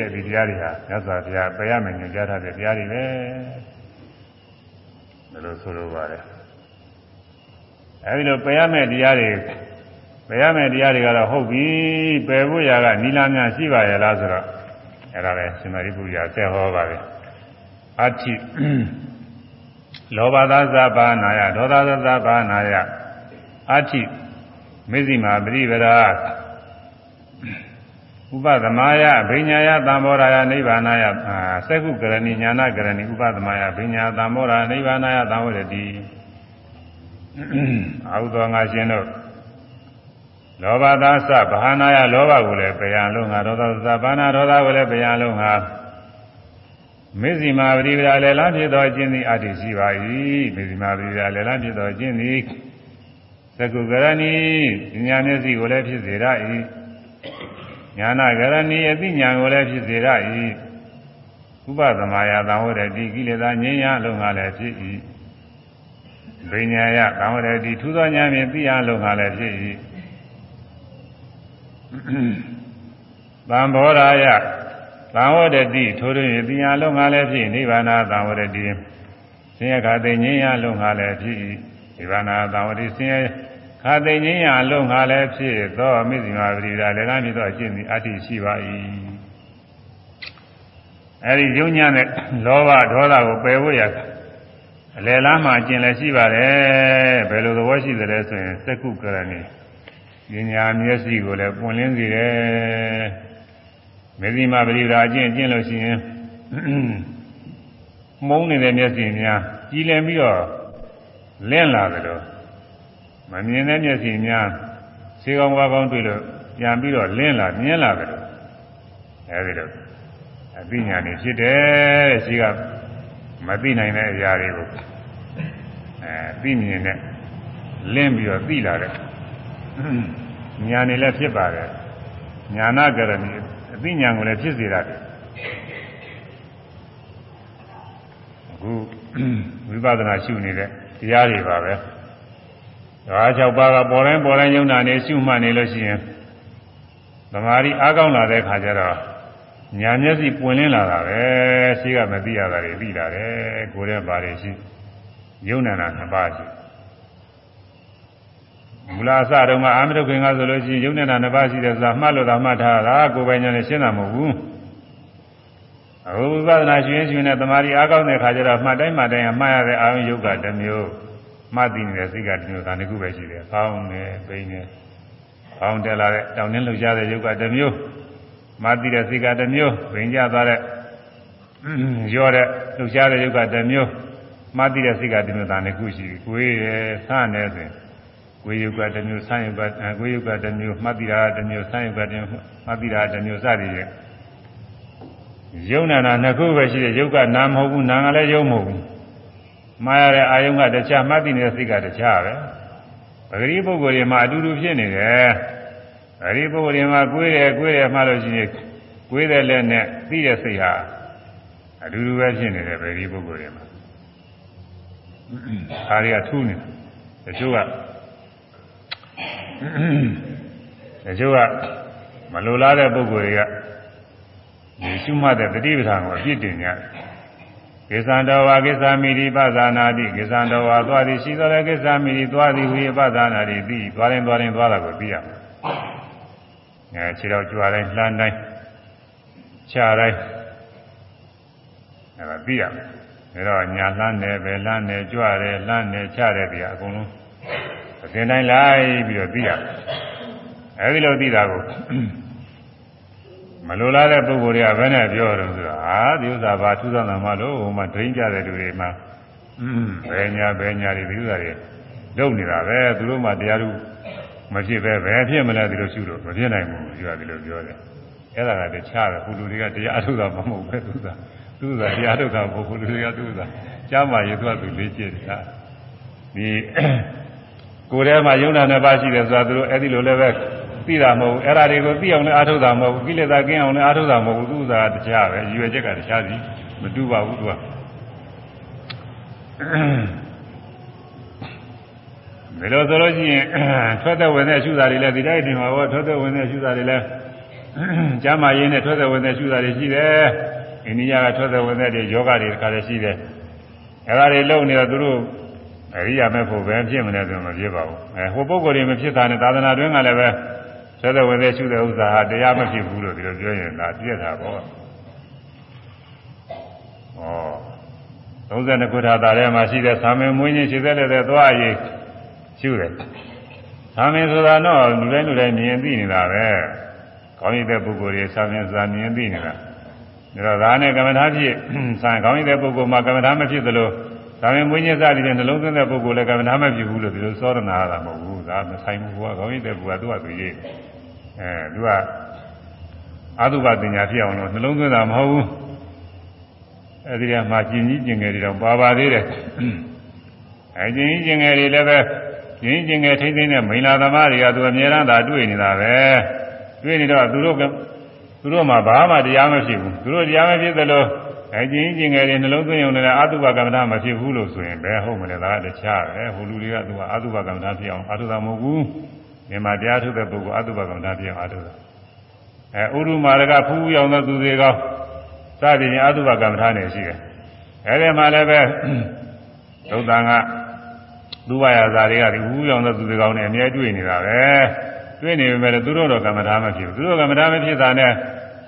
တဲ့ဒီတရားတွေဟာမြတ်စွာဘုရားပယ်ရမယ်ညွှန်ကြားထားတဲ့တရားတွေပဲဒါလို့ဆိုလိုပါတယ် အဲဒီလိုပယ်ရမယ်တရားတွေပယ်ရမယ်တရားတွေကတော့ဟုတ်ပြီပယ်ဖို့ရာကနိလများရှိပါရဲ့လားဆိုတော့အဲ့ဒါလည်းရှင်မရိပုရိယဆက်ဟောပါပဲအဋ္ဌိလောဘသာသဘာနာယဒေါသသာသဘာနာယအဋ္ဌိမေဇိမာပရိပရာဥပသမယဘိညာယသံဘောရာယနိဗ္ဗာနယသက္ကုကရဏိညာနာကရဏိဥပသမယဘိညာသံဘောရာနိဗ္ဗာနယသံဝရတိ အာဟုသောငါရှင်တို့လောဘသာသဘာနာယလောဘကိုလည်းပယ်ရလုံးငါဒေါသသဘာနာဒေါသကိုလည်းပယ်ရလုံးငါမေဇိမာပရိပရာလည်းလားဖြစ်သောအခြင်းသည်အတ္တိရှိပါ၏မေဇိမာပရိပရာလည်းလားဖြစ်သောအခြင်းသည်သက္ကုကရဏီဉာဏ်မျက်စိကိုလည်းဖြစ်စေရ၏ညာနာကရဏီအသိဉာဏ်ကိုလည်းဖြစ်စေရ၏ဥပသမယသံဝရတိကိလေသာငြိမ်းရလုံးငါလည်းဖြစ်၏ ဘိညာယသံဝရတိထူသောဉာဏ်ဖြင့်သိရလုံးငါလည်းဖြစ်၏သံဘောရာယသံဝရတိထိုတွင်သိရလုံးငါလည်းဖြစ်နိဗ္ဗာန်သံဝရတိဆင်းရဲခါသိငြိမ်းရလုံးငါလည်းဖြစ်၏နိဗ္ဗာန်သံဝရတိဆင်းရဲခါသိငြိမ်းရလုံးငါလည်းဖြစ်သောမိစ္ဆမာပရိဒါလည်းလားဖြစ်သောအကျင့်သည်အတ္တိရှိပါ၏အဲဒီယုံညာနဲ့လောဘဒေါသကိုပယ်ဖို့ရ အလယ်လားမှအကျင့်လည်းရှိပါတယ်ဘယ်လိုသဘောရှိသလဲဆိုရင်သက္ကုကရဏီပညာမျက်စိကိုလည်းပွင့်လင်းစေတယ်မေဇိမပရိဒါအကျင့်ကျင့်လို့ရှိရင်မုန်းနေတဲ့မျက်စိများကြည်လင်ပြီးတော့လင်းလာတယ်လို့မမြင်တဲ့မျက်စိများခြေကောင်းဝါကောင်းတွေ့လို့ပြန်ပြီးတော့လင်းလာမြင်လာတယ်လို့အဲဒီလိုအသိဉာဏ်နေဖြစ်တယ်ရှိကမသိနိုင်တဲ့အရာတွေကို အဲသိမြင်တဲ့လင်းပြီးတော့သိလာတဲ့ညာနေလည်းဖြစ်ပါတယ်ညာနာကရဏီအသိဉာဏ်ကိုလည်းဖြစ်စေရတယ်အခုဝိပဿနာရှုနေတဲ့တရားတွေပါပဲဒါ၆ပါးကပေါ်တိုင်းပေါ်တိုင်းယုံနာနေရှုမှတ်နေလို့ရှိရင်သမာဓိအားကောင်းလာတဲ့ခါကျတော့ညာမျက်စိပွင့်လင်းလာတာပဲရှိကမသိရတာတွေသိလာတယ်ကိုယ်ရဲ့ဘာတွေရှိယုံ နာနာနှစ်ပါးရှိမူလအစတုန်းကအာမတုခင်ကဆိုလို့ရှိရင်ယုံနေတာနှစ်ပါးရှိတယ်ဆိုတာမှတ်လို့သာမှတ်ထားတာကိုယ်ပိုင်ညာနဲ့ရှင်းတာမဟုတ်ဘူးအခုဝိပဿနာရှင်ရှင်နဲ့တမာရီအားကောင်းတဲ့ခါကျတော့မှတ်တိုင်းမှတ်တိုင်းအမှားရတဲ့အာယုယုတ်ကတစ်မျိုးမှတ်သိနေတဲ့စိတ်ကတစ်မျိုးဒါနှစ်ခုပဲရှိတယ်။ကောင်းတယ်၊ပိန်တယ်၊ကောင်းတယ်လာတဲ့တောင်းတင်းလှုပ်ရှားတဲ့ယုတ်ကတစ်မျိုးမှတ်သိတဲ့စိတ်ကတစ်မျိုးပိန်ကြသွားတဲ့ရောတဲ့လှုပ်ရှားတဲ့ယုတ်ကတစ်မျိုး မှတ်သိတဲ့စိတ်ကတစ်မျိုးဒါနှစ်ခုရှိပြီ။ကိုယ်ရယ်ဆန်းတယ်ဆိုရင်ကိုယ်ယုတ်ကတစ်မျိုးဆန်းယုတ်ကကိုယ်ယုတ်ကတစ်မျိုးမှတ်သိတာတစ်မျိုးဆန်းယုတ်ကတစ်မျိုးမှတ်သိတာတစ်မျိုးစသည်ဖြင့်ယုံနာနာနှစ်ခုပဲရှိတယ်ယုတ်ကနာမဟုတ်ဘူးနာကလည်းယုံမဟုတ်ဘူးမှားရတဲ့အာယုံကတခြားမှတ်သိနေတဲ့စိတ်ကတခြားပဲပဂရိပုဂ္ဂိုလ်တွေမှာအတူတူဖြစ်နေတယ်အဲဒီပုဂ္ဂိုလ်တွေမှာကိုယ်တယ်ကိုယ်တယ်မှလို့ရှိရင်ကိုယ်တဲ့လက်နဲ့သိတဲ့စိတ်ဟာအတူတူပဲဖြစ်နေတယ်ပဂရိပုဂ္ဂိုလ်တွေမှာ ခါရီကထူးနေတယ်တချို့ကတချို့ကမလိုလားတဲ့ပုဂ္ဂိုလ်တွေကဒီရှုမှတ်တဲ့တတိပဌာန်ကိုအပြစ်တင်ကြတယ်ကိစ္စံတော်ဝါကိစ္စမိတိပဇာနာတိကိစ္စံတော်ဝါသွားသည်ရှိသောလည်းကိစ္စမိတိသွားသည်ဟူ၏ပဇာနာတိပြီးသွားရင်သွားရင်သွားတာကိုသိရမယ်။အဲခြေတော်ကြွားတိုင်းလှမ်းတိုင်းခြားတိုင်းအဲဒါသိရမယ်။ ဒါတော့ညာလှမ်းတယ်ပဲလှမ်းတယ်ကြွတယ်လှမ်းတယ်ခြားတယ်ဒီအကုန်လုံးအစဉ်တိုင်းလိုက်ပြီးတော့သိရမယ်။အဲဒီလိုသိတာကိုမလိုလားတဲ့ပုဂ္ဂိုလ်တွေကဘယ်နဲ့ပြောတော့ဆိုတော့အာဒီဥစ္စာဘာထူးဆန်းတာမှလို့ဟိုမှာဒိန်းကြတဲ့လူတွေမှာဘယ်ညာဘယ်ညာတွေဒီဥစ္စာတွေလုံနေတာပဲသူတို့မှတရားသူမဖြစ်ပဲဘယ်ဖြစ်မလဲဒီလိုရှုလို့မဖြစ်နိုင်ဘူးပြောဒီလိုပြောတယ်အဲ့ဒါကတခြားပဲဟိုလူတွေကတရားအထုတ်တာမဟုတ်ပဲသူက သူကတရားထုတ်တာမဟုတ်ဟိုလူတွေကသူကကြားမှရေသူကသူလေးကျစ်တာဒီကိုယ်ထဲမှာယုံနာနှစ်ပါးရှိတယ်ဆိုတာသူတို့အဲ့ဒီလိုလည်းပဲသိတာမဟုတ်ဘူးအဲ့ဒါတွေကိုသိအောင်လည်းအားထုတ်တာမဟုတ်ဘူးကိလေသာကင်းအောင်လည်းအားထုတ်တာမဟုတ်ဘူးသူ့ဥစ္စာကတရားပဲရွယ်ချက်ကတရားစီမတူပါဘူးသူကဘယ်လိုဆိုလို့ရှိရင်ထွက်တဲ့ဝင်တဲ့ရှုတာတွေလည်းဒီတိုင်းတင်ပါဘောထွက်တဲ့ဝင်တဲ့ရှုတာတွေလည်းကျမ်းမာရေးနဲ့ထွက်တဲ့ဝင်တဲ့ရှုတာတွေရှိတယ် အိန္ဒိယကထွက်တဲ့ဝင်တဲ့တွေယောဂတွေတခါလည်းရှိတယ်အဲ့ဒါတွေလုံနေတော့သူတို့အရိယာမဲ့ဖို့ပဲဖြစ်မလဲဆိုမဖြစ်ပါဘူးအဲဟိုပုဂ္ဂိုလ်တွေမဖြစ်တာနဲ့သာသနာတွင်းကလည်းပဲသက်သက်ဝင်သက်ရှုတဲ့ဥစ္စာဟာတရားမဖြစ်ဘူးလို့ဒီလိုပြောရင်ဒါပြည့်တာပေါ့ဩ32ခုထာတာထဲမှာရှိတဲ့သာမင်မွေးခြင်းရှိတဲ့လည်းသွားရည်ရှုတယ်သာမင်ဆိုတာတော့လူတိုင်းလူတိုင်းမြင်သိနေတာပဲကောင်းရတဲ့ပုဂ္ဂိုလ်တွေသာမင်ဆိုတာမြင်သိနေတာ ဒါတော့ဒါနဲ့ကမ္မထာဖြစ်ဆံကောင်းရတဲ့ပုဂ္ဂိုလ်မှာကမ္မထာမဖြစ်သလိုဒါပေမဲ့မွေးညက်စသည်နဲ့နှလုံးသွင်းတဲ့ပုဂ္ဂိုလ်လည်းကမ္မထာမဖြစ်ဘူးလို့ဒီလိုစောရနာရတာမဟုတ်ဘူးဒါမဆိုင်ဘူးကွာကောင်းရတဲ့ပုဂ္ဂိုလ်ကသူ့ဟာသူရေးအဲသူကအတုပပညာဖြစ်အောင်လို့နှလုံးသွင်းတာမဟုတ်ဘူးအဲဒီကမှကျင်ကြီးကျင်ငယ်တွေတော့ပါပါသေးတယ်အဲကျင်ကြီးကျင်ငယ်တွေလည်းပဲကျင်ကြီးကျင်ငယ်ထိမ့်သိမ့်တဲ့မိန်လာသမားတွေကသူအများရန်သာတွေ့နေတာပဲတွေ့နေတော့သူတို့က သူတို့မှဘာမှတရားမဖြစ်ဘူးသူတို့တရားမဖြစ်သလိုအဲကျင်ကျင်ငယ်တွေနှလုံးသွင်းရုံနဲ့အတုပကမ္မဋ္ဌမဖြစ်ဘူးလို့ဆိုရင်ဘယ်ဟုတ်မလဲဒါကတခြားပဲဟိုလူတွေကသူကအတုပကမ္မဋ္ဌဖြစ်အောင်အတုတာမဟုတ်ဘူးမြန်မာတရားထုတ်တဲ့ပုဂ္ဂိုလ်အတုပကမ္မဋ္ဌဖြစ်အောင်အတုတာအဲဥရုမာရကဖူးဖူးရောက်တဲ့သူတွေကောစသည်ဖြင့်အတုပကမ္မဋ္ဌနဲ့ရှိတယ်အဲဒီမှာလည်းပဲသုတ်တန်ကသူ့ဝါရဇာတွေကဒီဖူးဖူးရောက်တဲ့သူတွေကောင်းနဲ့အမြဲတွေ့နေတာပဲ တွေ့နေပေမဲ့သူတို့တော့ကမ္မဋ္ဌမဖြစ်ဘူးသူတို့ကမ္မဋ္ဌမဖြစ်တာနဲ့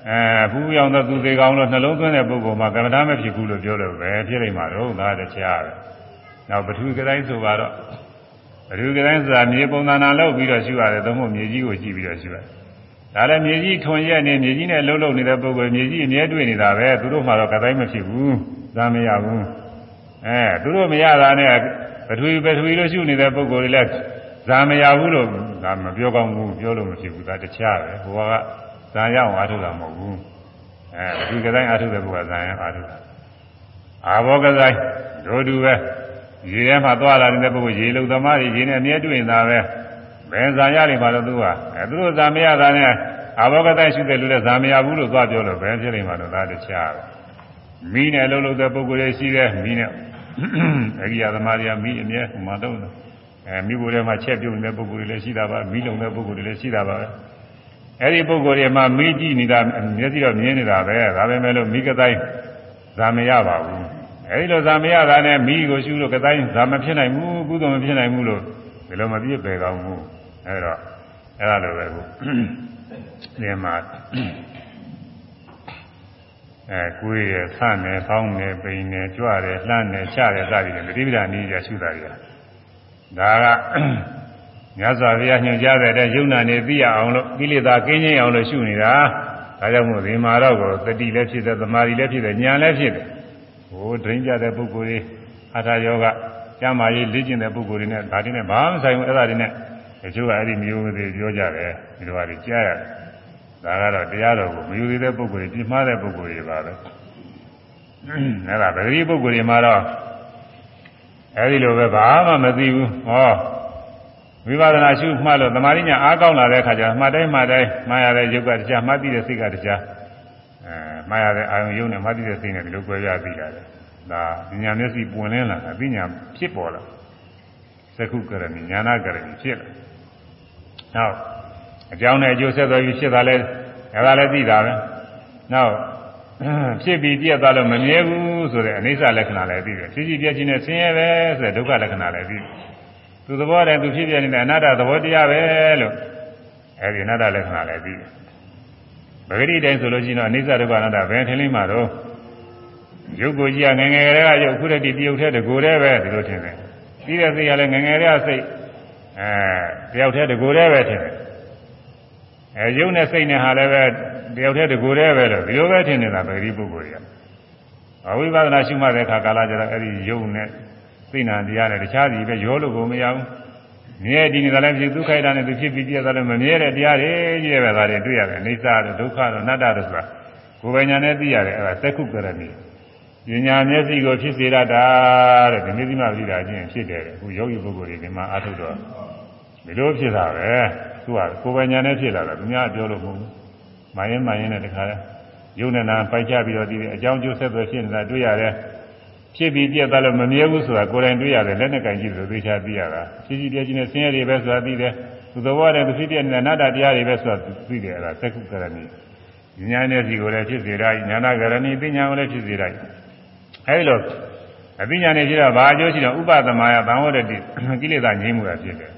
အဲဖူးရောက်တဲ့သူတွေကောင်းလို့နှလုံးသွင်းတဲ့ပုဂ္ဂိုလ်မှာကမ္မဋ္ဌမဖြစ်ဘူးလို့ပြောလို့ပဲဖြစ်နေမှာတော့ဒါတခြားပဲနောက်ပထဝီကတိုင်းဆိုပါတော့ပထဝီကတိုင်းဆိုတာမြေပုံသဏ္ဍာန်လောက်ပြီးတော့ရှိရတယ်သို့မဟုတ်မြေကြီးကိုကြည့်ပြီးတော့ရှိရတယ်ဒါလည်းမြေကြီးထွန်ရက်နေမြေကြီးနဲ့လှုပ်လှုပ်နေတဲ့ပုဂ္ဂိုလ်မြေကြီးအမြဲတွေ့နေတာပဲသူတို့မှတော့ကတိုင်းမဖြစ်ဘူးသာမရဘူးအဲသူတို့မရတာနဲ့ပထဝီပထဝီလို့ရှုနေတဲ့ပုဂ္ဂိုလ်တွေလည်း ဇာမရဘူးလို့ဒါမပြောကောင်းဘူးပြောလို့မဖြစ်ဘူးဒါတခြားပဲဟိုကဇာရအောင်အားထုတ်တာမဟုတ်ဘူးအဲဒီကတိုင်းအားထုတ်တဲ့ဘုရားဇာရအားထုတ်တာအာဘောကတိုင်းတို့တူပဲရေထဲမှာသွားလာနေတဲ့ပုဂ္ဂိုလ်ရေလုံသမားတွေရေနဲ့အမြဲတွေ့နေတာပဲဘယ်ဇာရလိမ့်မှာတော့သူကအဲသူတို့ဇာမရတာနဲ့အာဘောကတိုင်းရှိတဲ့လူလည်းဇာမရဘူးလို့သွားပြောလို့ဘယ်ဖြစ်လိမ့်မှာတော့ဒါတခြားပဲမိနဲ့လှုပ်လှုပ်တဲ့ပုဂ္ဂိုလ်တွေရှိတယ်မိနဲ့အရိယာသမားတွေကမိအမြဲဟိုမှာတော့ အဲမိဘတွေမှာချက်ပြုတ်နေတဲ့ပုဂ္ဂိုလ်တွေလည်းရှိတာပါမိလုံတဲ့ပုဂ္ဂိုလ်တွေလည်းရှိတာပါပဲအဲ့ဒီပုဂ္ဂိုလ်တွေမှာမေးကြည့်နေတာမျက်စိတော့မြင်နေတာပဲဒါပေမဲ့လို့မိကတိုင်းဇာမရပါဘူးအဲ့ဒီလိုဇာမရတာနဲ့မိကိုရှုလို့ကတိုင်းဇာမဖြစ်နိုင်ဘူးကုသိုလ်မဖြစ်နိုင်ဘူးလို့ဒီလိုမပြည့်ပယ်ကောင်းဘူးအဲ့တော့အဲ့ဒါလိုပဲကိုဒီမှာအဲကိုယ်ရဆန့်နေဆောင်းနေပိန်နေကြွတယ်လှမ်းနေချတယ်စသည်ဖြင့်တတိပဒနည်းရရှုတာရ ဒါကမြတ်စွာဘုရားညွှန်ကြားတဲ့ယုံနာနေသိရအောင်လို့ကိလေသာကင်းခြင်းအောင်လို့ရှုနေတာဒါကြောင့်မို့ဒီမှာတော့ကိုတတိလည်းဖြစ်တယ်သမာဓိလည်းဖြစ်တယ်ဉာဏ်လည်းဖြစ်တယ်ဟိုဒိန်းကြတဲ့ပုဂ္ဂိုလ်တွေအထာယောဂကျမ်းမာရေးလေ့ကျင့်တဲ့ပုဂ္ဂိုလ်တွေနဲ့ဒါတွေနဲ့ဘာမှဆိုင်ဘူးအဲ့ဒါတွေနဲ့တချို့ကအဲ့ဒီမျိုးတွေပြောကြတယ်ဒီလိုဟာတွေကြားရတယ်ဒါကတော့တရားတော်ကိုမယူသေးတဲ့ပုဂ္ဂိုလ်တွေပြမှားတဲ့ပုဂ္ဂိုလ်တွေပါပဲအဲ့ဒါဗဂရီပုဂ္ဂိုလ်တွေမှာတော့ အဲဒီလိုပဲဘာမှမသိဘူးဟောဝိပဿနာရှုမှတ်လို့သမာဓိညာအားကောင်းလာတဲ့အခါကျမှတ်တိုင်းမှတ်တိုင်းမှားရတဲ့ယုတ်ကတရားမှတ်သိတဲ့စိတ်ကတရားအဲမှားရတဲ့အာယုံယုံနဲ့မှတ်သိတဲ့စိတ်နဲ့ဒီလိုကြွယ်ရသိတာလေဒါဉာဏ်မျက်စိပွင့်လင်းလာတာပညာဖြစ်ပေါ်လာသကုကရဏီညာနာကရဏီဖြစ်လာနောက်အကြောင်းနဲ့အကျိုးဆက်သွယ်ပြီးဖြစ်တာလဲအဲဒါလည်းသိတာပဲနောက် ဖြစ်ပြီးပြက်သွားလို့မမြဲဘူးဆိုတဲ့အနိစ္စလက္ခဏာလည်းသိတယ်ဖြစ်ဖြစ်ပြက်ခြင်းနဲ့ဆင်းရဲပဲဆိုတဲ့ဒုက္ခလက္ခဏာလည်းသိတယ်သူသဘောတည်းသူဖြစ်ပြနေတဲ့အနတ္တသဘောတရားပဲလို့အဲဒီအနတ္တလက္ခဏာလည်းသိတယ်ပဂရိတိုင်းဆိုလို့ရှိရင်တော့အနိစ္စဒုက္ခအနတ္တဘယ်ထင်လိမ့်မှာတော့ရုပ်ကိုကြည့်ရငငယ်ကလေးကရုပ်ခုတည်းတည်းတရုပ်ထဲတကိုယ်တည်းပဲဒီလိုထင်တယ်ပြီးတဲ့စိတ်ကလည်းငငယ်လေးကစိတ်အဲတယောက်တည်းတကိုယ်တည်းပဲထင်တယ်အဲရုပ်နဲ့စိတ်နဲ့ဟာလည်းပဲ တယောက်တည်းတကိုယ်တည်းပဲလို့ဒီလိုပဲထင်နေတာပဂရိပုဂ္ဂိုလ်တွေကအဝိပဿနာရှုမှတ်တဲ့အခါကာလကျတော့အဲ့ဒီရုပ်နဲ့သိနာတရားနဲ့တခြားစီပဲရောလို့ကိုမရဘူးမြဲတည်နေတာလည်းဖြစ်ဒုက္ခိတာနဲ့သူဖြစ်ပြီးပြည့်သွားတယ်မမြဲတဲ့တရားတွေကြီးတယ်ပဲဒါတွေတွေ့ရတယ်အိဋ္ဌတို့ဒုက္ခတို့အနတ္တတို့ဆိုတာကိုယ်ပိုင်ညာနဲ့သိရတယ်အဲ့ဒါသက္ခုကရဏီပညာမျက်စိကိုဖြစ်စေရတာတဲ့ဒီနေ့ဒီမှာပြတာချင်းဖြစ်တယ်အခုယောဂီပုဂ္ဂိုလ်တွေဒီမှာအထုတော့ဒီလိုဖြစ်တာပဲသူကကိုယ်ပိုင်ညာနဲ့ဖြစ်လာတာသူများပြောလို့မဟုတ်ဘူး မိုင်းရင်မိုင်းရင်နဲ့တခါလဲယုံနဲ့နာပိုက်ချပြီးတော့ဒီအကြောင်းကျိုးဆက်သွယ်ဖြစ်နေတာတွေ့ရတယ်ဖြစ်ပြီးပြက်သွားလို့မမြဲဘူးဆိုတာကိုယ်တိုင်တွေ့ရတယ်လက်နဲ့ကင်ကြည့်လို့သိချသိရတာဖြစ်ပြီးပြက်ခြင်းနဲ့ဆင်းရဲတွေပဲဆိုတာသိတယ်သူသဘောတည်းသူဖြစ်ပြနေတဲ့နာတ္တတရားတွေပဲဆိုတာသိတယ်အဲ့ဒါသက္ကုကရဏီဉာဏ်နဲ့စီကိုလည်းဖြစ်စေတာဉာဏကရဏီပညာကိုလည်းဖြစ်စေတာအဲဒီလိုအပညာနဲ့ဖြစ်တော့ဘာအကျိုးရှိတော့ဥပသမယသံဝရတိကိလေသာငြိမ်းမှုတာဖြစ်တယ်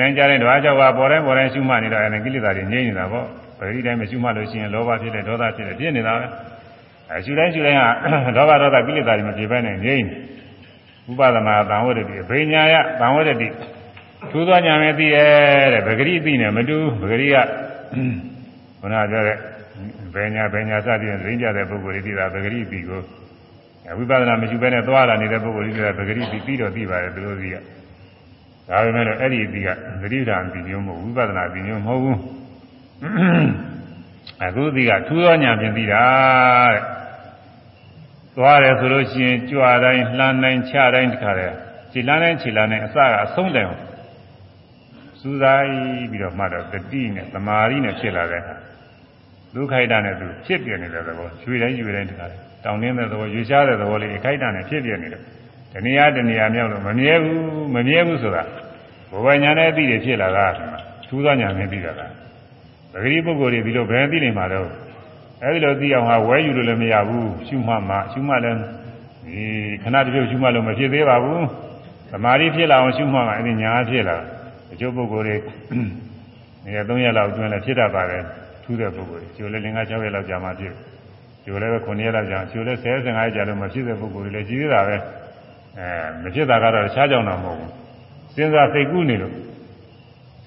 ဉာဏ်ကြတဲ့ဓဝါကြောင့်ပါပေါ်တိုင်းပေါ်တိုင်းရှုမှတ်နေတော့အဲဒီကိလေသာတွေငြိမ်းနေတာပေါ့ ပရိတိုင်းမရှုမှတ်လို့ရှိရင်လောဘဖြစ်တယ်ဒေါသဖြစ်တယ်ဖြစ်နေတာပဲအဲရှုတိုင်းရှုတိုင်းကဒေါဘဒေါသကိလေသာတွေမဖြစ်ဘဲနဲ့ငြိမ်းဥပသမယသံဝရတိဘိညာယသံဝရတိထူးသောညာမဲ့သိရဲ့တဲ့ပဂရိသိနေမတူပဂရိကခုနပြောတဲ့ဘယ်ညာဘယ်ညာစသည်ဖြင့်ရင်းကြတဲ့ပုဂ္ဂိုလ်တွေသိတာပဂရိသိကိုဝိပဿနာမရှိဘဲနဲ့သွားလာနေတဲ့ပုဂ္ဂိုလ်တွေသိတာပဂရိသိပြီးတော့သိပါတယ်သူတို့သိကဒါပေမဲ့လည်းအဲ့ဒီသိကသတိဓာန်သိမျိုးမဟုတ်ဝိပဿနာသိမျိုးမဟုတ်ဘူး အခုသိကထူးသောညာဖြင့်သိတာတဲ့သွားတယ်ဆိုလို့ရှိရင်ကြွတိုင်းလှမ်းတိုင်းခြတိုင်းတခါတည်းခြေလမ်းတိုင်းခြေလမ်းတိုင်းအစကအဆုံးတိုင်စူးစိုက်ပြီးတော့မှတော့တတိနဲ့သမာဓိနဲ့ဖြစ်လာတဲ့အခါဒုက္ခိတနဲ့သူဖြစ်ပြနေတဲ့သဘောရွှေတိုင်းရွှေတိုင်းတခါတည်းတောင်းနေတဲ့သဘောရွှေရှားတဲ့သဘောလေးအခိုက်တနဲ့ဖြစ်ပြနေတယ်တဏှာတဏှာမြောက်လို့မမြဲဘူးမမြဲဘူးဆိုတာဘဝညာနဲ့အသိတွေဖြစ်လာတာထူးသောညာနဲ့ပြီးတာလား ပဂရိပုဂ္ဂိုလ်တွေဒီလိုဘယ်သိနေမှာတော့အဲဒီလိုသိအောင်ဟာဝဲယူလို့လည်းမရဘူးရှုမှတ်မှရှုမှတ်လည်းဒီခဏတစ်ပြုတ်ရှုမှတ်လို့မဖြစ်သေးပါဘူးသမာဓိဖြစ်လာအောင်ရှုမှတ်မှအဲဒီညာဖြစ်လာအကျိုးပုဂ္ဂိုလ်တွေနေရာ3ရက်လောက်အတွင်းလည်းဖြစ်တတ်ပါတယ်ထူးတဲ့ပုဂ္ဂိုလ်တွေကျိုးလည်း5 6ရက်လောက်ကြာမှဖြစ်ကျိုးလည်း9ရက်လောက်ကြာကျိုးလည်း10 15ရက်ကြာလို့မဖြစ်တဲ့ပုဂ္ဂိုလ်တွေလည်းကြီးသေးတာပဲအဲမဖြစ်တာကတော့တခြားကြောင့်တော့မဟုတ်ဘူးစဉ်းစားစိတ်ကူးနေလို့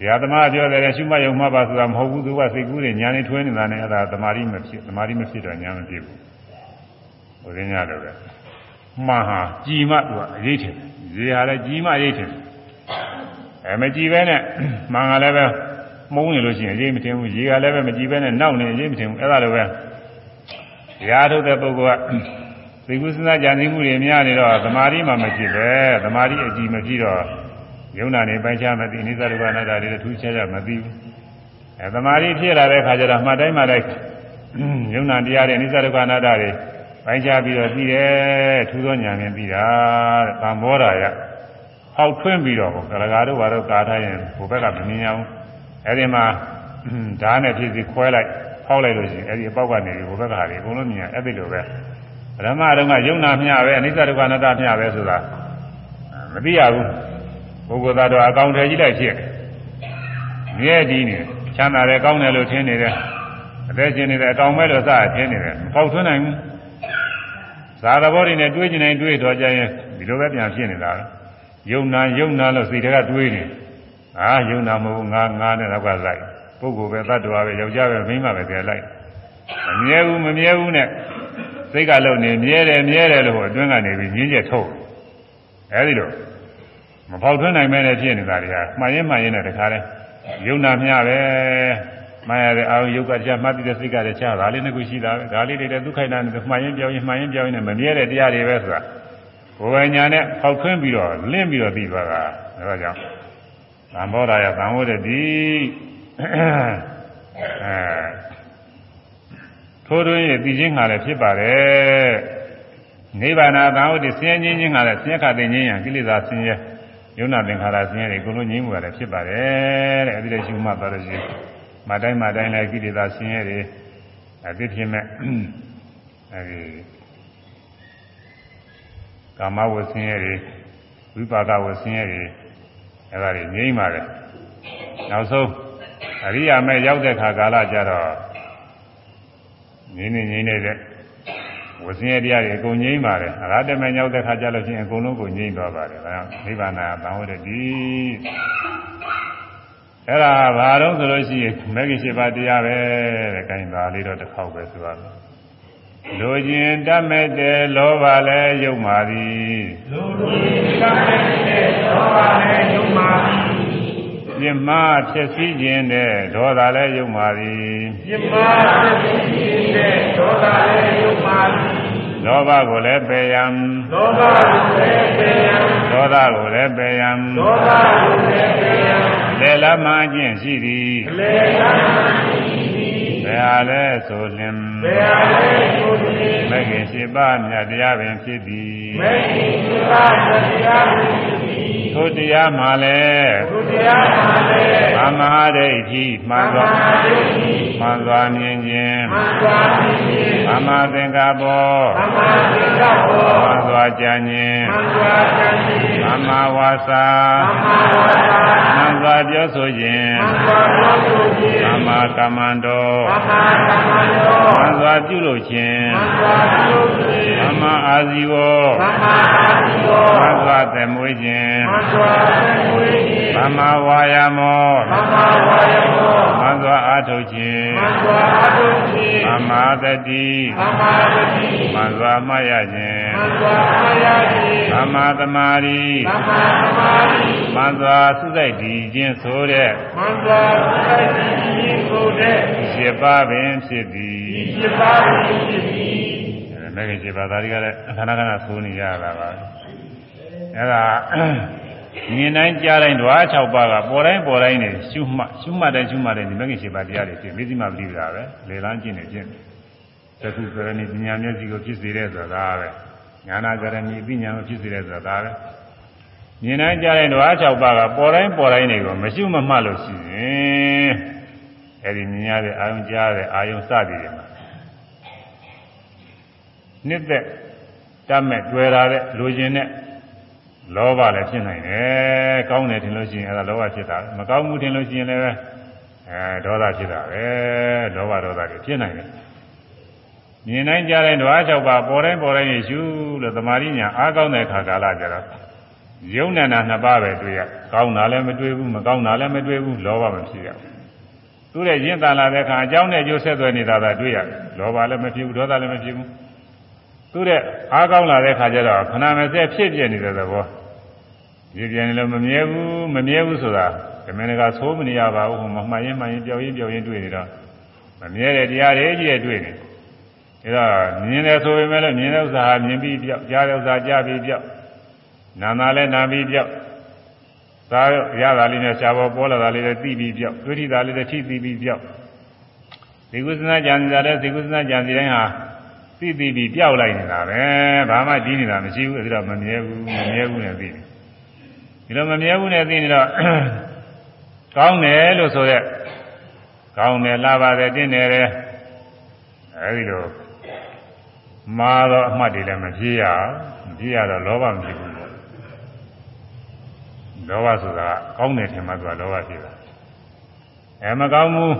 ဆရာသမားပြောတယ်ရှုမှတ်ရုံမှတ်ပါဆိုတာမဟုတ်ဘူးသူကစိတ်ကူးနေညာနေထွေးနေတာနဲ့အဲ့ဒါသမာဓိမဖြစ်သမာဓိမဖြစ်တော့ညာမဖြစ်ဘူးဟိုရင်းရတယ်ပဲမှန်ဟာကြည်မှသူကအရေးထင်ရေဟာလည်းကြည်မှအရေးထင်အဲမကြည်ပဲနဲ့မှန်ကလည်းပဲမှုံးနေလို့ရှိရင်အရေးမထင်ဘူးရေကလည်းပဲမကြည်ပဲနဲ့နောက်နေအရေးမထင်ဘူးအဲ့ဒါလိုပဲရာထုတ်တဲ့ပုဂ္ဂိုလ်ကသိကုစဉ်းစားကြံစည်မှုတွေများနေတော့သမာဓိမှမဖြစ်ပဲသမာဓိအကြည်မဖြစ်တော့ ယုံနာနေပိုင်းခြားမသိအိသရူပနာတာတွေထူးခြားခြားမသိဘူးအဲသမာဓိဖြစ်လာတဲ့ခါကျတော့မှတ်တိုင်းမှတိုင်းယုံနာတရားတွေအိသရူပနာတာတွေပိုင်းခြားပြီးတော့သိတယ်ထူးသောဉာဏ်နဲ့သိတာတဲ့သံဘောဓာယဟောက်ထွင်းပြီးတော့ကလကာတို့ဘာတို့ကာထားရင်ဘုဘက်ကမမြင်အောင်အဲဒီမှာဓာတ်နဲ့ဖြစ်စီခွဲလိုက်ဖောက်လိုက်လို့ရှိရင်အဲဒီအပေါက်ကနေဘုဘက်ကဟာတွေအကုန်လုံးမြင်အဲ့ဒီလိုပဲပရမတုန်းကယုံနာမျှပဲအနိစ္စဒုက္ခအနတ္တမျှပဲဆိုတာမသိရဘူး ပုဂ္ဂိုလ်သားတော်အကောင်ထဲကြီးလိုက်ဖြစ်မြဲတည်နေချမ်းသာတယ်ကောင်းတယ်လို့ထင်နေတယ်အသက်ရှင်နေတယ်အကောင်မဲ့လို့စထင်နေတယ်မပေါက်ထွန်းနိုင်ဘူးဇာသဘောတွေနဲ့တွေးကျင်နေတွေးတော့ကြရင်ဒီလိုပဲပြန်ဖြစ်နေတာယုံနာယုံနာလို့စိတ်တွေကတွေးနေအာယုံနာမဟုတ်ငါငါနဲ့တော့ကလိုက်ပုဂ္ဂိုလ်ပဲတ attva ပဲယောက်ျားပဲမိန်းမပဲတည်းလိုက်မမြဲဘူးမမြဲဘူးနဲ့စိတ်ကလုံနေမြဲတယ်မြဲတယ်လို့အတွင်းကနေပြီးညင်းချက်ထုတ်အဲဒီလို မပေါက်ထွန်းနိုင်မဲနဲ့ဖြစ်နေတာတွေကမှန်ရင်မှန်ရင်နဲ့တခါလဲယုံနာမျှပဲမှန်ရတဲ့အာယုကကြမှတ်ပြီးတဲ့စိတ်ကလည်းချားဒါလေးနှစ်ခုရှိတာပဲဒါလေးတွေလည်းဒုက္ခိတနဲ့မှန်ရင်ပြောင်းရင်မှန်ရင်ပြောင်းရင်မမြဲတဲ့တရားတွေပဲဆိုတာကိုယ်ပိုင်ညာနဲ့ဖောက်ထွင်းပြီးတော့လင့်ပြီးတော့ပြီးသွားတာဒါကြောင့်သံဘောဓာယသံဝတ္တိအဲထိုးတွင်းရပြီးချင်းခါလည်းဖြစ်ပါတယ်နိဗ္ဗာန်သံဝတ္တိဆင်းရဲခြင်းချင်းခါလည်းဆင်းရဲခါသိခြင်းရကိလေသာဆင်းရဲ ယုံနာသင်္ခါရဆင်းရဲတွေကိုလုံးငြိမ်းမှုရတယ်ဖြစ်ပါတယ်တဲ့အဲဒီလိုရှိမှသွားလို့ရှိရင်မတိုင်းမတိုင်းလည်းကိလေသာဆင်းရဲတွေအသိဖြစ်မဲ့အဲဒီကာမဝဆင်းရဲတွေဝိပါကဝဆင်းရဲတွေအဲဒါတွေငြိမ်းပါတယ်နောက်ဆုံးအရိယာမဲ့ရောက်တဲ့ခါကာလကျတော့ငြိမ်းနေငြိမ်းနေတဲ့ ဝဆင်းရဲတရားတွေအကုန်ငြိမ်းပါတယ်အရဟတမေရောက်တဲ့ခါကျလို့ရှိရင်အကုန်လုံးကိုငြိမ်းသွားပါတယ်ဒါကြောင့်နိဗ္ဗာန်ကသံဝတ္တိအဲ့ဒါဘာတော့ဆိုလို့ရှိရင်မဂ္ဂင်၈ပါးတရားပဲတဲ့ခိုင်းပါလေးတော့တစ်ခေါက်ပဲဆိုရမယ်လူကျင်တတ်မဲ့တဲ့လောဘလည်းယုံပါသည်လူကျင်တတ်မဲ့တဲ့လောဘလည်းယုံပါသည် ပြမဖြစ်စည်းခြင်းတဲ့ဒေါသလည်းယုံပါသည်ပြမဖြစ်စည်းခြင်းတဲ့ဒေါသလည်းယုံပါသည်လောဘကိုလည်းပယ်ရန်လောဘကိုလည်းပယ်ရန်ဒေါသကိုလည်းပယ်ရန်ဒေါသကိုလည်းပယ်ရန်လေလမခြင်းရှိသည်လေလမခြင်းရှိသည်ဘယ်ဟာလဲဆိုလင်ဘယ်ဟာလဲဆိုလင်မဂ္ဂင်ရှိပါမြတ်တရားပင်ဖြစ်သည်မဂ္ဂင်ရှိပါမြတ်တရားပင်ဖြစ်သည် ထိုတရားမှလည်းထိုတရားမှလည်းမမဟာဒိဋ္ဌိမှန်စွာမှန်စွာမြင်ခြင်းမှန်စွာမြင်ခြင်းမမသင်္ကာဘောမမသင်္ကာဘောမှန်စွာကြံခြင်းမှန်စွာကြံခြင်းမမဝါစာမမဝါစာမှန်စွာပြောဆိုခြင်းမှန်စွာပြောဆိုခြင်းမမကမ္မန္တောမမကမ္မန္တောမှန်စွာပြုလုပ်ခြင်းမှန်စွာပြုလုပ်ခြင်း မမအာဇီဝမမအာဇီဝမှန်စွာသမွေးခြင်းမှန်စွာသမွေးခြင်းမမဝါယမောမမဝါယမောမှန်စွာအာထုတ်ခြင်းမှန်စွာအာထုတ်ခြင်းမမတတိမမတတိမှန်စွာမှတ်ရခြင်းမှန်စွာမှတ်ရခြင်းမမသမာဓိမမသမာဓိမှန်စွာသုစိတ်ဒီခြင်းဆိုတဲ့မှန်စွာသုစိတ်ဒီခြင်းဆိုတဲ့ရှင်းပါပင်ဖြစ်သည်ဒီရှင်းပါပင်ဖြစ်သည် မဂ္ဂင်7ပါးဒါတွေကလည်းခဏခဏသိုးနေရတာပါအဲ့ဒါမြင်တိုင်းကြားတိုင်းဓဝါ6ပါးကပေါ်တိုင်းပေါ်တိုင်းနေရှုမှတ်ရှုမှတ်တိုင်းရှုမှတ်တိုင်းဒီမဂ္ဂင်7ပါးတရားတွေဖြစ်မေဇိမပရိပဒါပဲလေလန်းကျင့်နေကျင့်သက္ကုကရဏီပညာမျက်စိကိုဖြစ်စေတဲ့ဆိုတာပဲညာနာကရဏီပညာကိုဖြစ်စေတဲ့ဆိုတာပဲမြင်တိုင်းကြားတိုင်းဓဝါ6ပါးကပေါ်တိုင်းပေါ်တိုင်းတွေကိုမရှုမမှတ်လို့ရှိရင်အဲ့ဒီမြင်ရတဲ့အာယုံကြားတဲ့အာယုံစသည်တွေမှာ နှစ်သက်တတ်မဲ့တွေ့ရတဲ့လူကျင်တဲ့လောဘလည်းဖြစ်နိုင်တယ်ကောင်းတယ်ထင်လို့ရှိရင်အဲဒါလောဘဖြစ်တာမကောင်းမှုထင်လို့ရှိရင်လည်းအဲဒေါသဖြစ်တာပဲလောဘဒေါသတွေဖြစ်နိုင်တယ်မြင်တိုင်းကြားတိုင်းဓဝါ၆ပါးပေါ်တိုင်းပေါ်တိုင်းရှုလို့သမာဓိညာအားကောင်းတဲ့ခါကာလကြတော့ယုံနာနာနှစ်ပါးပဲတွေ့ရကောင်းတာလည်းမတွေ့ဘူးမကောင်းတာလည်းမတွေ့ဘူးလောဘမဖြစ်ရသူ့ရဲ့ရင့်တန်လာတဲ့ခါအကြောင်းနဲ့ကျိုးဆက်သွယ်နေတာသာတွေ့ရတယ်လောဘလည်းမဖြစ်ဘူးဒေါသလည်းမဖြစ်ဘူး သူ့ရဲ့အားကောင်းလာတဲ့ခါကျတော့ခဏမစက်ဖြစ်ပြနေတဲ့သဘောဒီပြန်လည်းမမြဲဘူးမမြဲဘူးဆိုတာဓမ္မနကသိုးမနေရပါဘူးဟိုမမှန်ရင်မှန်ရင်ပြောင်းရင်ပြောင်းရင်တွေ့နေတော့မမြဲတဲ့တရားတွေကြီးတွေ့နေဒါတော့မြင်တယ်ဆိုပေမဲ့လည်းမြင်တဲ့ဥစ္စာဟာမြင်ပြီးပြောက်ကြားတဲ့ဥစ္စာကြားပြီးပြောက်နာနာလည်းနာပြီးပြောက်သာရတာလေးနဲ့ရှားပေါ်ပေါ်လာတာလေးနဲ့သိပြီးပြောက်တွေ့ထိတာလေးနဲ့ထိသိပြီးပြောက်ဒီကုသနာကြံစီတာလည်းဒီကုသနာကြံစီတိုင်းဟာ သိသိပြီးပြောက်လိုက်နေတာပဲဘာမှကြီးနေတာမရှိဘူးအဲ့ဒါမမြဲဘူးမမြဲဘူးနဲ့သိတယ်ဒီလိုမမြဲဘူးနဲ့သိနေတော့ကောင်းတယ်လို့ဆိုရက်ကောင်းတယ်လာပါတယ်တင်းတယ်တယ်အဲဒီလိုမာတော့အမှတ်တွေလည်းမပြေးရမပြေးရတော့လောဘမဖြစ်ဘူးပေါ့လောဘဆိုတာကောင်းတယ်ထင်မှဆိုတာလောဘဖြစ်တာအဲမကောင်းဘူး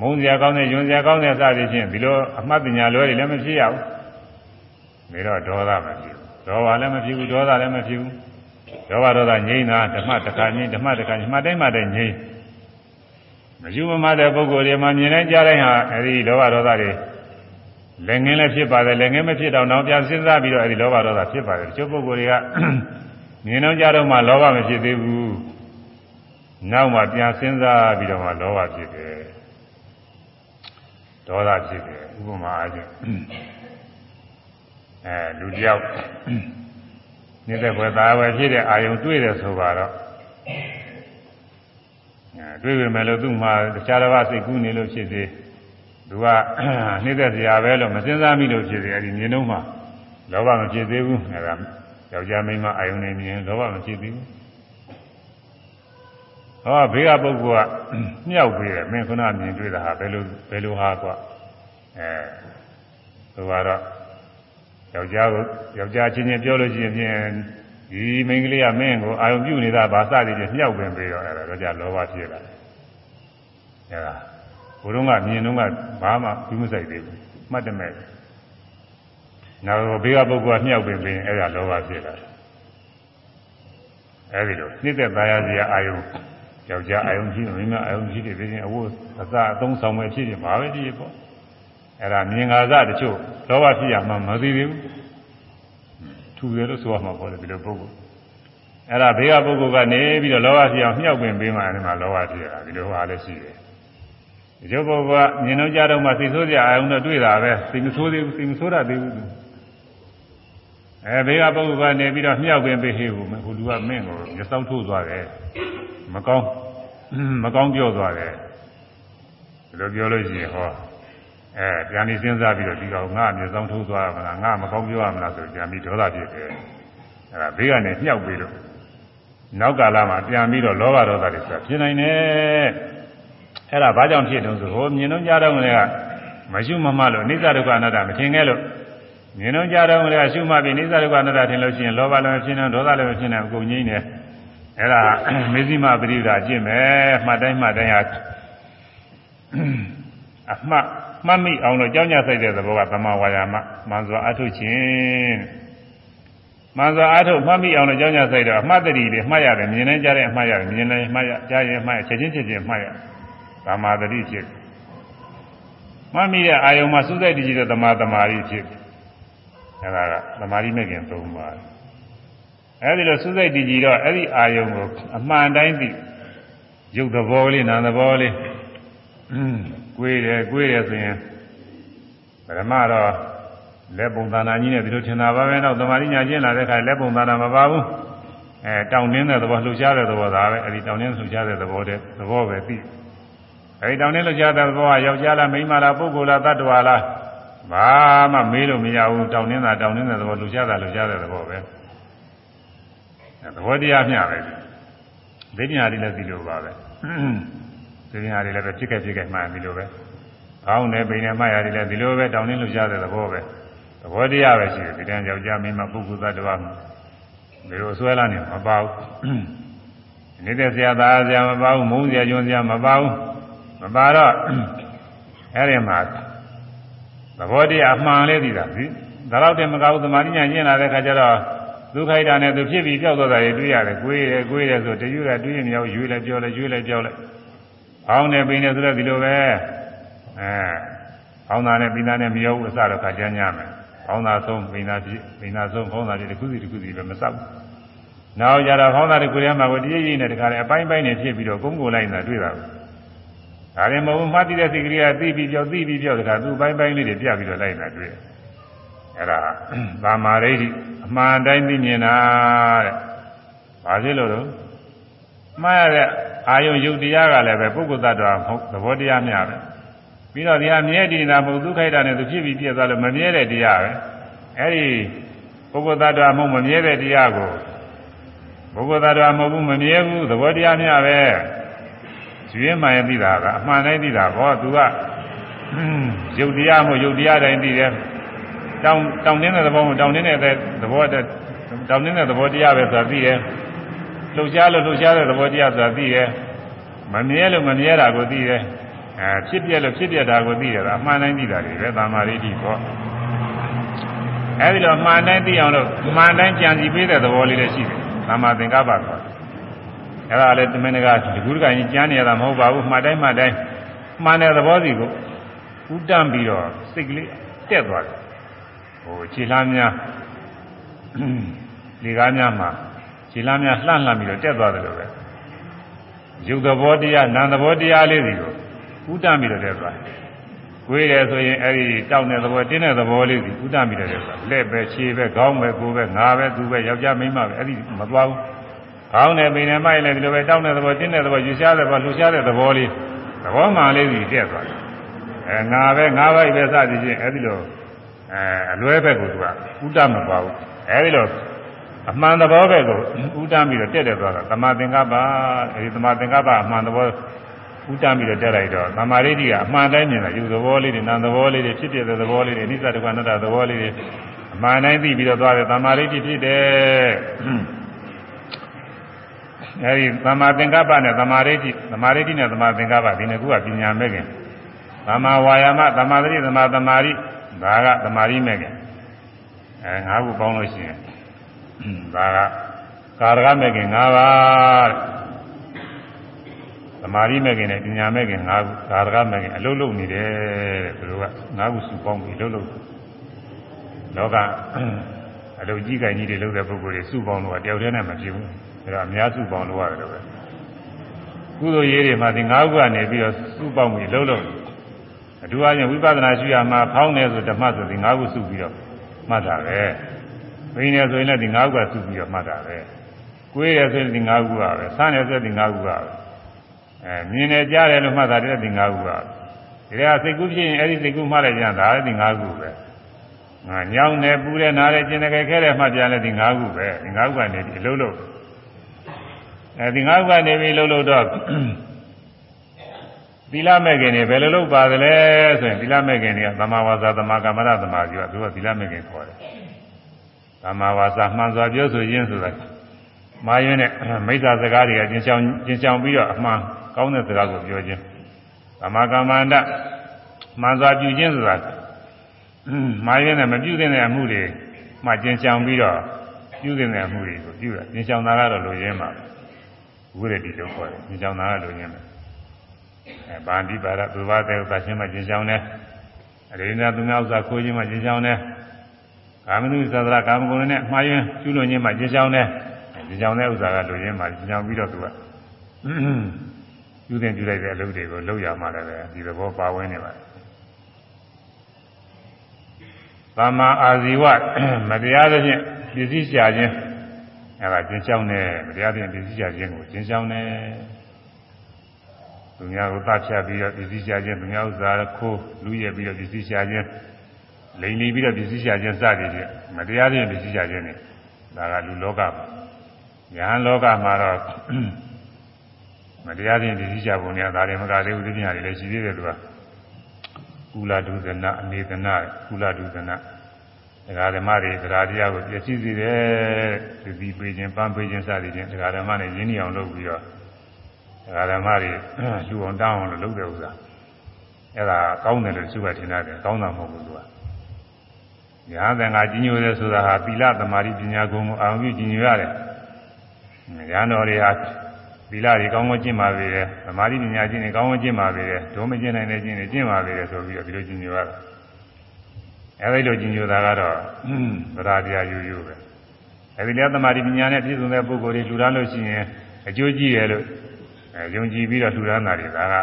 မုန်းစရာကောင်းတဲ့ယွန်စရာကောင်းတဲ့စသည်ဖြင့်ဒီလိုအမှတ်ပညာလွဲတွေလည်းမဖြစ်ရဘူးဒါတော့ဒေါသမဖြစ်ဘူးဒေါသလည်းမဖြစ်ဘူးဒေါသလည်းမဖြစ်ဘူးယောဂဒေါသငြိမ်းတာဓမ္မတစ်ခါငြိမ်းဓမ္မတစ်ခါမှတ်တိုင်းမှတ်တိုင်းငြိမ်းမယူမမတဲ့ပုဂ္ဂိုလ်တွေမှာမြင်တိုင်းကြားတိုင်းဟာအဲဒီလောဘဒေါသတွေလည်းငင်းလည်းဖြစ်ပါတယ်လည်းငင်းမဖြစ်တော့နောက်ပြန်စဉ်းစားပြီးတော့အဲဒီလောဘဒေါသဖြစ်ပါတယ်တချို့ပုဂ္ဂိုလ်တွေကမြင်တော့ကြတော့မှလောဘမဖြစ်သေးဘူးနောက်မှပြန်စဉ်းစားပြီးတော့မှလောဘဖြစ်တယ် ဒေါသဖြစ်တယ်ဥပမာအားဖြင့်အဲလူတယောက်နေတဲ့ဘွယ်သားဝယ်ဖြစ်တဲ့အာယုံတွေ့တယ်ဆိုပါတော့အဲတွေ့ပေမဲ့လို့သူ့မှာတခြားတစ်ပါးစိတ်ကူးနေလို့ဖြစ်သေးသူကနေတဲ့စရာပဲလို့မစင်စားမိလို့ဖြစ်သေးအဲဒီမြင်တော့မှလောဘမဖြစ်သေးဘူးအဲဒါယောက်ျားမိန်းမအာယုံနေမြင်လောဘမဖြစ်သေးဘူး ဟောဘေးကပုဂ္ဂိုလ်ကမြောက်ပြီးတယ်မင်းခုနမြင်တွေ့တာဟာဘယ်လိုဘယ်လိုဟာကွအဲသူကတော့ယောက်ျားကိုယောက်ျားချင်းချင်းပြောလို့ရှိရင်ဖြင့်ဒီမိန်းကလေးကမင်းကိုအာယုံပြုနေတာဗာစသည်ဖြင့်မြောက်ပင်ပြီးတော့အဲဒါတော့ကြလောဘဖြစ်လာတယ်အဲဒါဘုရုံးကမြင်တော့ကဘာမှဘူးမဆိုင်သေးဘူးမှတ်တယ်မဲ့နောက်ဘေးကပုဂ္ဂိုလ်ကမြောက်ပင်ပြီးရင်အဲဒါလောဘဖြစ်လာတယ်အဲဒီလိုနှိမ့်သက်သားရစရာအာယုံ ယောက်ျားအာယုံကြီးမိန်းမအာယုံကြီးတွေပြီးရင်အဝတ်အစားအသုံးဆောင်မဲ့ဖြစ်ဖြစ်ဘာပဲဖြစ်ဖြစ်ပေါ့အဲ့ဒါမြင်ကာစတချို့လောဘဖြစ်ရမှမသိသေးဘူးထူတယ်လို့ဆိုရမှာပေါ့လေဒီလိုပုဂ္ဂိုလ်အဲ့ဒါဘေးကပုဂ္ဂိုလ်ကနေပြီးတော့လောဘဖြစ်အောင်မြှောက်ပင်ပေးမှအဲဒီမှာလောဘဖြစ်ရတာဒီလိုဟာလည်းရှိတယ်ဒီလိုပုဂ္ဂိုလ်ကမြင်တော့ကြတော့မှသိဆိုးကြအာယုံတော့တွေ့တာပဲသိမဆိုးသေးဘူးသိမဆိုးတတ်သေးဘူး အဲဘေးကပုဂ္ဂိုလ်ကနေပြီးတော့မြှောက်ပင်ပေးဟေးဘူးဟိုလူကမင်းကိုမျက်စောင်းထိုးသွားတယ်မကောင်းမကောင်းပြောသွားတယ်ဒီလိုပြောလို့ရှိရင်ဟောအဲပြန်ပြီးစဉ်းစားပြီးတော့ဒီကောင်ငါမြေဆောင်ထိုးသွားမလားငါမကောင်းပြောရမလားဆိုပြန်ပြီးဒေါသဖြစ်တယ်အဲဒါဘေးကနေမြှောက်ပြီးတော့နောက်ကာလမှာပြန်ပြီးတော့လောဘဒေါသတွေဆိုတာဖြစ်နိုင်တယ်အဲ့ဒါဘာကြောင့်ဖြစ်တုံးဆိုဟိုမြင်တော့ကြားတော့ကလေးကမရှိမမှလို့အနိစ္စဒုက္ခအနတ္တမထင်ခဲ့လို့ မြင်တော့ကြားတော့ကလေးကရှုမှပြီးအနိစ္စဒုက္ခအနတ္တထင်လို့ရှိရင်လောဘလည်းမဖြစ်နိုင်ဒေါသလည်းမဖြစ်နိုင်အကုန်ငြိမ့်တယ်အဲ့ဒါမေဇိမပရိဒါကျင့်မယ်မှတ်တိုင်းမှတ်တိုင်းဟာအမှတ်မှတ်မိအောင်လို့ကြောင်းကြဆိုင်တဲ့သဘောကသမာဝါယာမမှန်စွာအထုတ်ခြင်းမှန်စွာအထုတ်မှတ်မိအောင်လို့ကြောင်းကြဆိုင်တော့အမှတ်တတိတွေမှတ်ရတယ်မြင်နေကြတဲ့အမှတ်ရတယ်မြင်နေမှတ်ရကြားရင်မှတ်ရချက်ချင်းချက်ချင်းမှတ်ရသမာတတိဖြစ်မှတ်မိတဲ့အာယုံမှာစုစိတ်တည်ကြည်တဲ့သမာသမာဓိဖြစ် အဲဒါကသမာဓိမဲ့ခင်သုံးပါးအဲဒီလိုစုစိတ်တည်ကြည်တော့အဲ့ဒီအာယုံကိုအမှန်တိုင်းသိရုပ်သဘောလေးနာမ်သဘောလေးอืมကိုယ်တယ်ကိုယ်တယ်ဆိုရင်ပရမတော့လက်ပုံသဏ္ဍာန်ကြီးနဲ့ဒီလိုထင်တာပါပဲတော့သမာဓိညာကျင့်လာတဲ့အခါလက်ပုံသဏ္ဍာန်မပါဘူးအဲတောင်းတင်းတဲ့သဘောလှုပ်ရှားတဲ့သဘောသာပဲအဲဒီတောင်းတင်းလှုပ်ရှားတဲ့သဘောတဲ့သဘောပဲသိအဲဒီတောင်းတင်းလှုပ်ရှားတဲ့သဘောကယောက်ျားလားမိန်းမလားပုဂ္ဂိုလ်လားတ attva လား ဘာမှမေးလို့မရဘူးတောင်းတင်းတာတောင်းတင်းတဲ့သဘောလှုပ်ရှားတာလှုပ်ရှားတဲ့သဘောပဲသဘောတရားမျှပဲဒိဋ္ဌိညာတွေလည်းဒီလိုပါပဲဒီညာတွေလည်းပဲဖြစ်ခဲ့ဖြစ်ခဲ့မှန်ဒီလိုပဲခေါင်းနဲ့ပိန်နဲ့မှတ်ရတယ်လည်းဒီလိုပဲတောင်းတင်းလှုပ်ရှားတဲ့သဘောပဲသဘောတရားပဲရှိတယ်ဒီတန်းယောက်ျားမင်းမပုဂ္ဂိုလ်သတ္တဝါမှာဒီလိုဆွဲလာနေမပါဘူးနေတဲ့ဆရာသားဆရာမပါဘူးမုန်းဆရာကျွန်းဆရာမပါဘူးမပါတော့အဲ့ဒီမှာ သဘောတရားအမှန်လေးသိတာဒီဒါတော့တည်းမကဘူးသမာဓိညာကျင့်လာတဲ့ခါကျတော့ဒုက္ခိတာနဲ့သူဖြစ်ပြီးကြောက်သွားတာတွေတွေ့ရတယ်၊ကိုယ်ရတယ်၊ကိုယ်ရတယ်ဆိုတရွရတွေ့ရင်မြောက်ရွေးလိုက်ပြောလိုက်ရွေးလိုက်ပြောလိုက်။အောင်းနေပိနေဆိုတော့ဒီလိုပဲအဲအောင်းသားနဲ့ပိသားနဲ့မရောဘူးအစတော့ခါကျမ်းညမယ်။အောင်းသားဆုံးပိသားဖြစ်ပိသားဆုံးခေါင်းသားတွေတစ်ခုစီတစ်ခုစီပဲမစောက်ဘူး။နောက်ကြတော့ခေါင်းသားတွေကိုရမှာကိုတရရိနဲ့တခါလေအပိုင်းပိုင်းနဲ့ဖြစ်ပြီးတော့ကုန်းကိုလိုက်နေတာတွေ့တာ။ ဒါရင်မဟုတ်မှတ်တည်တဲ့စိတ်ကလေးကသိပြီးပြောသိပြီးပြောတခါသူ့ပိုင်းပိုင်းလေးတွေပြပြီးတော့လိုက်နေတာတွေ့တယ်။အဲ့ဒါသာမာရိဋ္ဌိအမှန်တိုင်းသိမြင်တာတဲ့။ဘာဖြစ်လို့လဲ။မှားရတဲ့အာယုံယုတ်တရားကလည်းပဲပုဂ္ဂိုလ်တ attva မဟုတ်သဘောတရားများပဲ။ပြီးတော့ဒီဟာမြဲတည်နေတာမဟုတ်ဒုက္ခိတာနဲ့သူဖြစ်ပြီးပြည့်သွားလို့မမြဲတဲ့တရားပဲ။အဲဒီပုဂ္ဂိုလ်တ attva မဟုတ်မမြဲတဲ့တရားကိုပုဂ္ဂိုလ်တ attva မဟုတ်ဘူးမမြဲဘူးသဘောတရားများပဲ။ ကျွေးမှန်ရသိတာကအမှန်တိုင်းသိတာဘောသူကယုတ်တရားမဟုတ်ယုတ်တရားတိုင်းသိတယ်။တောင်းတောင်းနေတဲ့သဘောမတောင်းနေတဲ့သဘောတောင်းနေတဲ့သဘောတရားပဲဆိုတာသိတယ်လှုပ်ရှားလို့လှုပ်ရှားတဲ့သဘောတရားဆိုတာသိတယ်မမြဲလို့မမြဲတာကိုသိတယ်အဲဖြစ်ပြက်လို့ဖြစ်ပြက်တာကိုသိတယ်ဒါအမှန်တိုင်းသိတာတွေပဲသမာဓိတိပေါ့အဲဒီတော့မှန်တိုင်းသိအောင်လို့မှန်တိုင်းကြံစီပေးတဲ့သဘောလေးလည်းရှိတယ်သမာသင်္ကပ္ပဆို အဲဒါလည်းသမင်္ဂကဒီကုဒကကြီးကြမ်းနေရတာမဟုတ်ပါဘူးမှန်တိုင်းမှန်တိုင်းမှန်တဲ့သဘောစီကိုဥတန့်ပြီးတော့စိတ်ကလေးတက်သွားတယ်ဟိုခြေလှမ်းများလေကားများမှာခြေလမ်းများလှန့်လှန့်ပြီးတော့တက်သွားတယ်လို့ပဲယုတ်သဘောတရားနာမ်သဘောတရားလေးတွေကိုဥတ္တပြီးတော့တက်သွားတယ်ကိုယ်တယ်ဆိုရင်အဲ့ဒီတောက်တဲ့သဘောတင်းတဲ့သဘောလေးစီဥဒ္ဒမိတယ်ဆိုတာလက်ပဲခြေပဲခေါင်းပဲကိုယ်ပဲငါပဲသူပဲယောက်ျားမိန်းမပဲအဲ့ဒီမသွားဘူး ခေါင်းနဲ့ပင်နဲ့မိုက်လည်းဒီလိုပဲတောက်တဲ့သဘောတင်းတဲ့သဘောယူရှားတဲ့သဘောလှူရှားတဲ့သဘောလေးသဘောမှန်လေးစီတက်သွားတယ်အဲငါပဲငါပဲပဲစသည်ချင်းအဲ့ဒီလိုအဲအလွဲဘက်ကိုသူကဥဒ္ဒမပါဘူးအဲ့ဒီလိုအမှန်သဘောဘက်ကိုဥဒ္ဒပြီးတော့တက်တယ်သွားတာသမာသင်္ကပ္ပအဲဒီသမာသင်္ကပ္ပအမှန်သဘောဥတ္တပြီးတော့တက်လိုက်တော့သမာဓိတိကအမှန်တိုင်းမြင်တာယူသဘောလေးတွေနာမ်သဘောလေးတွေဖြစ်ပြတဲ့သဘောလေးတွေအနိစ္စဒုက္ခအနတ္တသဘောလေးတွေအမှန်တိုင်းသိပြီးတော့သွားတယ်သမာဓိတိဖြစ်တယ် အဲဒီသမာသင်္ကပ္ပနဲ့သမာဓိတိသမာဓိတိနဲ့သမာသင်္ကပ္ပဒီနှစ်ခုကပညာမဲ့ခင်သမာဝါယာမသမာဓိသမာသမာဓိဒါကသမာဓိမဲ့ခင်အဲငါးခုပေါင်းလို့ရှိရင်ဒါကကာရကမဲ့ခင်၅ပါးသမာဓိမဲ့ခင်နဲ့ပညာမဲ့ခင်၅ခုကာရကမဲ့ခင်အလုံးလုံးနေတယ်တဲ့ဘယ်လိုက၅ခုစုပေါင်းပြီးလုံးလုံးလောကအလုံးကြီးကင်ကြီးတွေလုံးတဲ့ပုဂ္ဂိုလ်တွေစုပေါင်းလို့တယောက်တည်းနဲ့မဖြစ်ဘူး ဒါတော့အများစုပေါင်းလို့ရတယ်ပဲကုသိုလ်ရေးတွေမှာဒီ၅ခုကနေပြီးတော့စုပေါင်းပြီးလုံးလုံးအထူးအားဖြင့်ဝိပဿနာရှုရမှာဖောင်းတယ်ဆိုဓမ္မဆိုဒီ၅ခုစုပြီးတော့မှတ်တာပဲဘိနေဆိုရင်လည်းဒီ၅ခုကစုပြီးတော့မှတ်တာပဲကိုယ်ရဆိုရင်ဒီ၅ခုကပဲဆန်းတယ်ဆိုရင်ဒီ၅ခုကပဲအဲမြင်တယ်ကြားတယ်လို့မှတ်တာတဲ့ဒီ၅ခုကဒီကစိတ်ကူးဖြစ်ရင်အဲ့ဒီစိတ်ကူးမှတ်လိုက်ကြတာဒီ၅ခုပဲငါညောင်းတယ်ပူတယ်နားတယ်ကျင်တယ်ခဲတယ်မှတ်ပြလဲဒီ၅ခုပဲဒီ၅ခုကနေဒီအလုံးလုံး အဲဒီ၅ခုကနေပြီးလုံးလုံးတော့သီလမဲ့ခင်တွေဘယ်လိုလုပ်ပါသလဲဆိုရင်သီလမဲ့ခင်တွေကသမာဝါစာသမာကမ္မရသမာကြီးကသူကသီလမဲ့ခင်ခေါ်တယ်သမာဝါစာမှန်စွာပြောဆိုရင်းဆိုတာမာယွန်းနဲ့မိစ္ဆာစကားတွေကကျင်ချောင်ကျင်ချောင်ပြီးတော့အမှန်ကောင်းတဲ့စကားကိုပြောခြင်းသမာကမ္မန္တမှန်စွာပြုခြင်းဆိုတာမာယွန်းနဲ့မပြုတဲ့အမှုတွေမှကျင်ချောင်ပြီးတော့ပြုတဲ့အမှုတွေကိုပြုတာကျင်ချောင်တာကတော့လိုရင်းပါ ဝိရတိတော့ခေါ်တယ်ကျင်ချောင်တာကလိုရင်းပဲအဲဗန္တိပါရသူဘာတဲ့ဥစ္စာချင်းမှကျင်ချောင်တယ်အရိဏသူများဥစ္စာခိုးခြင်းမှကျင်ချောင်တယ်ကာမနုသဒ္ဒရာကာမဂုဏ်နဲ့မှားယွင်းကျူးလွန်ခြင်းမှကျင်ချောင်တယ်ဒီကြောင်တဲ့ဥစ္စာကလူရင်းမှာကျင်ချောင်ပြီးတော့သူကယူတင်ပြလိုက်တဲ့အလုပ်တွေကိုလုပ်ရမှလည်းပဲဒီသဘောပါဝင်နေပါတယ်သမ္မာအာဇီဝမတရားသဖြင့်ပစ္စည်းရှာခြင်း အဲဒါကျင်ချောင်တယ်မတရားသဖြင့်ပစ္စည်းရှာခြင်းကိုကျင်ချောင်တယ်သူများကိုတတ်ဖြတ်ပြီးတော့ပစ္စည်းရှာခြင်းသူများဥစ္စာခိုးလူရဲပြီးတော့ပစ္စည်းရှာခြင်းလိန်လီပြီးတော့ပစ္စည်းရှာခြင်းစသည်ဖြင့်မတရားသဖြင့်ပစ္စည်းရှာခြင်းနဲ့ဒါကလူလောကပါညာလောကမှာတော့မတရားခြင်းပစ္စည်းရှာပုံတွေကဒါတွေမကလေးဥဒိပညာတွေလည်းရှိသေးတယ်သူကကုလဒုသနာအနေသနာကုလဒုသနာ ဒကာဓမ္မတွေသရာတရားကိုပြည့်စည်စေတယ်သူပြီးပေးခြင်းပန်းပေးခြင်းစသည်ဖြင့်ဒကာဓမ္မနဲ့ရင်းနှီးအောင်လုပ်ပြီးတော့ဒကာဓမ္မတွေလူအောင်တောင်းအောင်လုပ်တဲ့ဥစ္စာအဲ့ဒါကောင်းတယ်လို့သူကထင်တယ်ကောင်းတာမဟုတ်ဘူးသူကညာသင်္ဃာကြီးညိုတယ်ဆိုတာဟာသီလသမာဓိပညာဂုဏ်ကိုအာရုံပြုကြီးညိုရတယ်ရဟန်းတော်တွေဟာသီလတွေကောင်းကောင်းကျင့်ပါပေတယ်သမာဓိပညာကျင့်တွေကောင်းကောင်းကျင့်ပါပေတယ်ဒုမကျင့်နိုင်တဲ့ကျင့်တွေကျင့်ပါပေတယ်ဆိုပြီးတော့ဒီလိုကြီးညိုရတာ အဲဒီလိုကြီးညိုတာကတော့သရတရားယူယူပဲအဲဒီလည်းသမာဓိပညာနဲ့ပြည့်စုံတဲ့ပုဂ္ဂိုလ်တွေလှူဒါန်းလို့ရှိရင်အကျိုးကြီးတယ်လို့အဲယုံကြည်ပြီးတော့လှူဒါန်းတာတွေဒါက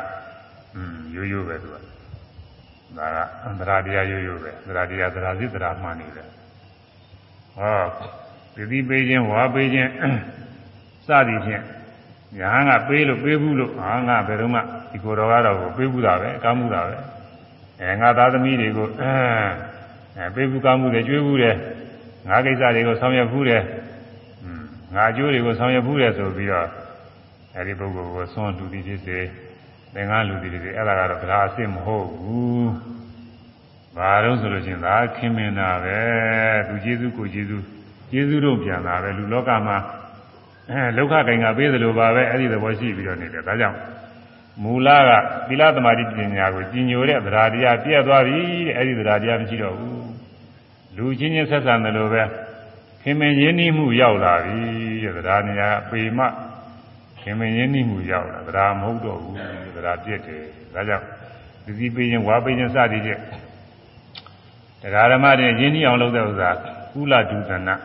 ယူယူပဲသူကဒါကသရတရားယူယူပဲသရတရားသရစိသရမှန်နေတယ်ဟောသတိပေးခြင်းဝါပေးခြင်းစသည်ဖြင့်ညာကပေးလို့ပေးဘူးလို့အာငါဘယ်တော့မှဒီကိုယ်တော်ကတော့ပေးဘူးတာပဲကောင်းမှုတာပဲအဲငါသားသမီးတွေကိုအဲ အဲပေးဘူးကောင်းမှုတွေကျွေးဘူးတယ်ငါကိစ္စတွေကိုဆောင်ရွက်ဘူးတယ်ငါအကျိုးတွေကိုဆောင်ရွက်ဘူးတယ်ဆိုပြီးတော့အဲဒီပုဂ္ဂိုလ်ကိုဆွမ်းလူသည်ဖြစ်စေသင်္ကန်းလူသည်ဖြစ်စေအဲ့ဒါကတော့တရားအစ်စ်မဟုတ်ဘူးဘာလို့ဆိုလို့ချင်းဒါခင်မင်တာပဲသူကျေးဇူးကိုကျေးဇူးကျေးဇူးတို့ပြန်လာပဲလူလောကမှာအဲလောကကင်ကပေးသလိုပါပဲအဲ့ဒီသဘောရှိပြီးတော့နေတယ်ဒါကြောင့်မူလကသီလသမာဓိပညာကိုကြီးညိုတဲ့သရာတရားပြည့်သွားပြီတဲ့အဲ့ဒီသရာတရားမရှိတော့ဘူး လူချင်းချင်းဆက်ဆံတယ်လို့ပဲခင်မင်ရင်းနှီးမှုရောက်လာပြီတဲ့သရာနေရာပေမခင်မင်ရင်းနှီးမှုရောက်လာသရာမဟုတ်တော့ဘူးသရာပြည့်တယ်ဒါကြောင့်ဒီစီပေးခြင်းဝါပေးခြင်းစသည်ဖြင့်တရားဓမ္မတွေရင်းနှီးအောင်လုပ်တဲ့ဥစ္စာကုလဒုသနာ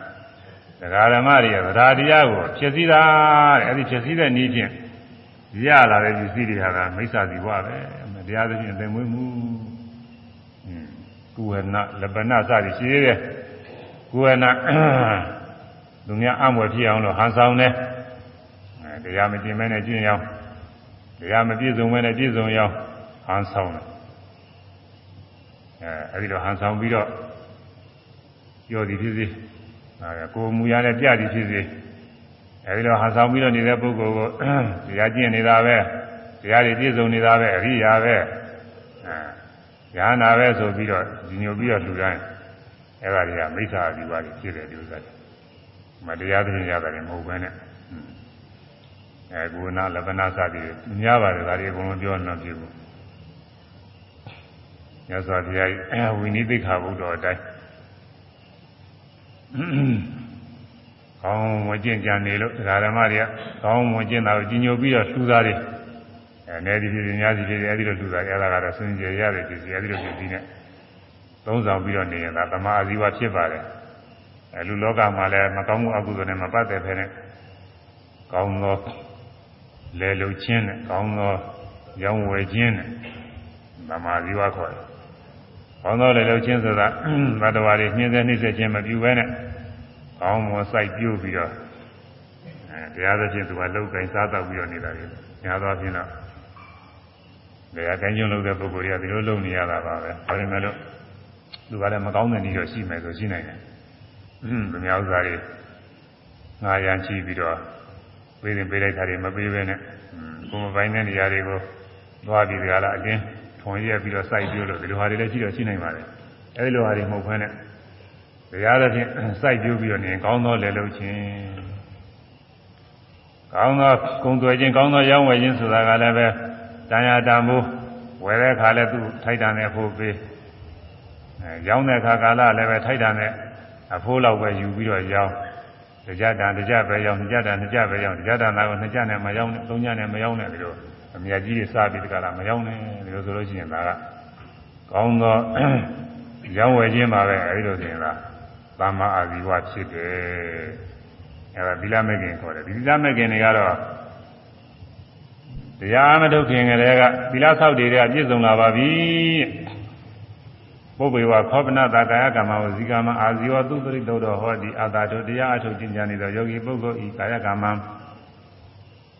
တရားဓမ္မတွေကသရာတရားကိုဖြစ်စည်းတာတဲ့အဲ့ဒီဖြစ်စည်းတဲ့နည်းဖြင့်ရလာတဲ့ပစ္စည်းတွေဟာကမိစ္ဆာစီဝပဲတရားသဖြင့်သင်မွေးမှု ကုဝနလပနစသည်ရှိသေးတယ်ကုဝနသူများအမွယ်ဖြစ်အောင်လို့ဟန်ဆောင်တယ်အဲတရားမကျင်မဲနဲ့ကျင့်ရောင်းတရားမပြည့်စုံမဲနဲ့ပြည့်စုံရောင်းဟန်ဆောင်တယ်အဲအဲဒီတော့ဟန်ဆောင်ပြီးတော့ပြောသည်ဖြစ်စေအဲကိုမူရတဲ့ပြသည်ဖြစ်စေအဲဒီတော့ဟန်ဆောင်ပြီးတော့နေတဲ့ပုဂ္ဂိုလ်ကိုတရားကျင့်နေတာပဲတရားတွေပြည့်စုံနေတာပဲအရိယာပဲ အဲညာနာပဲဆိုပြီးတော့ဒီညိုပြီးတော့လူတိုင်းအဲ့ဒါတွေကမိစ္ဆာအဒီပါတွေဖြစ်တယ်ဒီဥစ္စာတွေမတရားသိရတယ်မဟုတ်ဘဲနဲ့အဲကုဏလပနာစသည်များပါတယ်ဒါတွေအကုန်လုံးပြောနေဖြစ်ဘူးညဇောတရားဝိနိသိက္ခာဘုဒ္ဓအတိုင်းကောင်းဝင်ကျင့်ကြံနေလို့ဒကာဓမ္မတွေကကောင်းဝင်ကျင့်တာကိုကြီးညိုပြီးတော့လှူသားတွေ အဲနေဒီပြည်များစီပြည်အဲဒီလိုလှူသားအဲ့ဒါကတော့ဆွင်ကြရတယ်ဒီစီအဲဒီလိုပြည်ပြီးနဲ့သုံးဆောင်ပြီးတော့နေရင်ဒါသမာအဇီဝဖြစ်ပါတယ်အဲလူလောကမှာလည်းမကောင်းမှုအကုသိုလ်နဲ့မပတ်သက်ဖ ೇನೆ ကောင်းသောလေလုံချင်းနဲ့ကောင်းသောရောင်းဝယ်ခြင်းနဲ့သမာဇီဝခေါ်တယ်။ကောင်းသောလေလုံချင်းဆိုတာဘတ်တော်ရီနှင်းစေနှိမ့်ဆက်ခြင်းမပြုဘဲနဲ့ကောင်းမွန်စိုက်ပြုပြီးတော့အဲတရားသဖြင့်သူကလောက်ကင်စားတော့ပြီးတော့နေတာလေ။ညာသောဖြင့်တော့ တရားကိုင်းကျုံလုပ်တဲ့ပုဂ္ဂိုလ်တွေကဒီလိုလုပ်နေရတာပါပဲ။ဒါပေမဲ့လို့သူကလည်းမကောင်းတဲ့နည်းတော့ရှိမယ်ဆိုရှိနိုင်တယ်။အင်းဗမာဥစ္စာတွေငါရန်ချီပြီးတော့ပေးရင်ပေးလိုက်တာတွေမပေးဘဲနဲ့ကိုယ်မပိုင်းတဲ့နေရာတွေကိုသွားပြီးကြလားအတင်းထွန်ရက်ပြီးတော့စိုက်ပြလို့ဒီလိုဟာတွေလည်းရှိတော့ရှိနိုင်ပါတယ်အဲဒီလိုဟာတွေမဟုတ်ဘဲနဲ့တရားသဖြင့်စိုက်ပြပြီးတော့နေကောင်းသောလေလို့ချင်းကောင်းသောကုံသွယ်ခြင်းကောင်းသောရောင်းဝယ်ခြင်းဆိုတာကလည်းပဲ တန်ရာတန်ဖို့ဝယ်တဲ့အခါလည်းသူ့ထိုက်တန်တဲ့အဖို့ပေးအဲရောင်းတဲ့အခါကာလလည်းပဲထိုက်တန်တဲ့အဖိုးလောက်ပဲယူပြီးတော့ရောင်းတရားတန်တရားပဲရောင်းတရားတန်တရားပဲရောင်းတရားတန်တာကိုနှစ်ကြနဲ့မရောင်းနဲ့သုံးကြနဲ့မရောင်းနဲ့ဒီလိုအမြတ်ကြီးတွေစားပြီးတကလားမရောင်းနဲ့ဒီလိုဆိုလို့ရှိရင်ဒါကကောင်းသောရောင်းဝယ်ခြင်းပါပဲအဲဒီလိုဆိုရင်လားသမ္မာအာဇီဝဖြစ်တယ်အဲဒါသီလမဲ့ခင်ခေါ်တယ်ဒီသီလမဲ့ခင်တွေကတော့ တရားမထုတ်ခင်ကလေးကသီလဆောက်တွေကပြည့်စုံလာပါပြီပုဗ္ဗေဝခောပနတာကာယကမ္မဝဇီကမအာဇီဝသုပရိတုတော်ဟောဒီအာတာတို့တရားအထုတ်ကျင့်ကြံနေသောယောဂီပုဂ္ဂိုလ်ဤကာယကမ္မ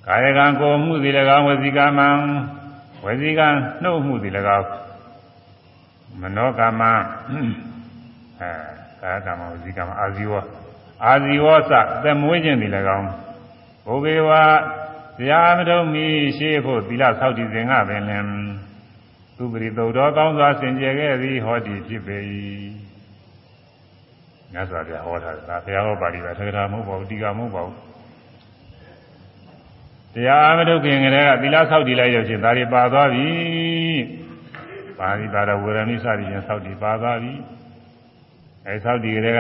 ကာယကံကိုမှုသည်၎င်းဝဇီကမံဝဇီကံနှုတ်မှုသည်၎င်းမနောကမ္မအဲကာယကမ္မဝဇီကမ္မအာဇီဝအာဇီဝသသမွေးခြင်းသည်၎င်းဘုဘေဝ တရားမထုတ်မီရှေးဖို့သီလဆောက်တည်စဉ်ကပင်လင်သူပရိသုတော်ကောင်းစွာဆင်ကြယ်ခဲ့သည်ဟောဒီဖြစ်ပေ၏မြတ်စွာဘုရားဟောတာဒါဘုရားဟောပါဠိပဲသက္ကရာမဟုတ်ပါဘူးတိကမဟုတ်ပါဘူးတရားမထုတ်ခင်ကလေးကသီလဆောက်တည်လိုက်ရခြင်းဒါတွေပါသွားပြီပါဠိပါဒဝေရဏိစသည်ဖြင့်ဆောက်တည်ပါသွားပြီအဲဆောက်တည်ကလေးက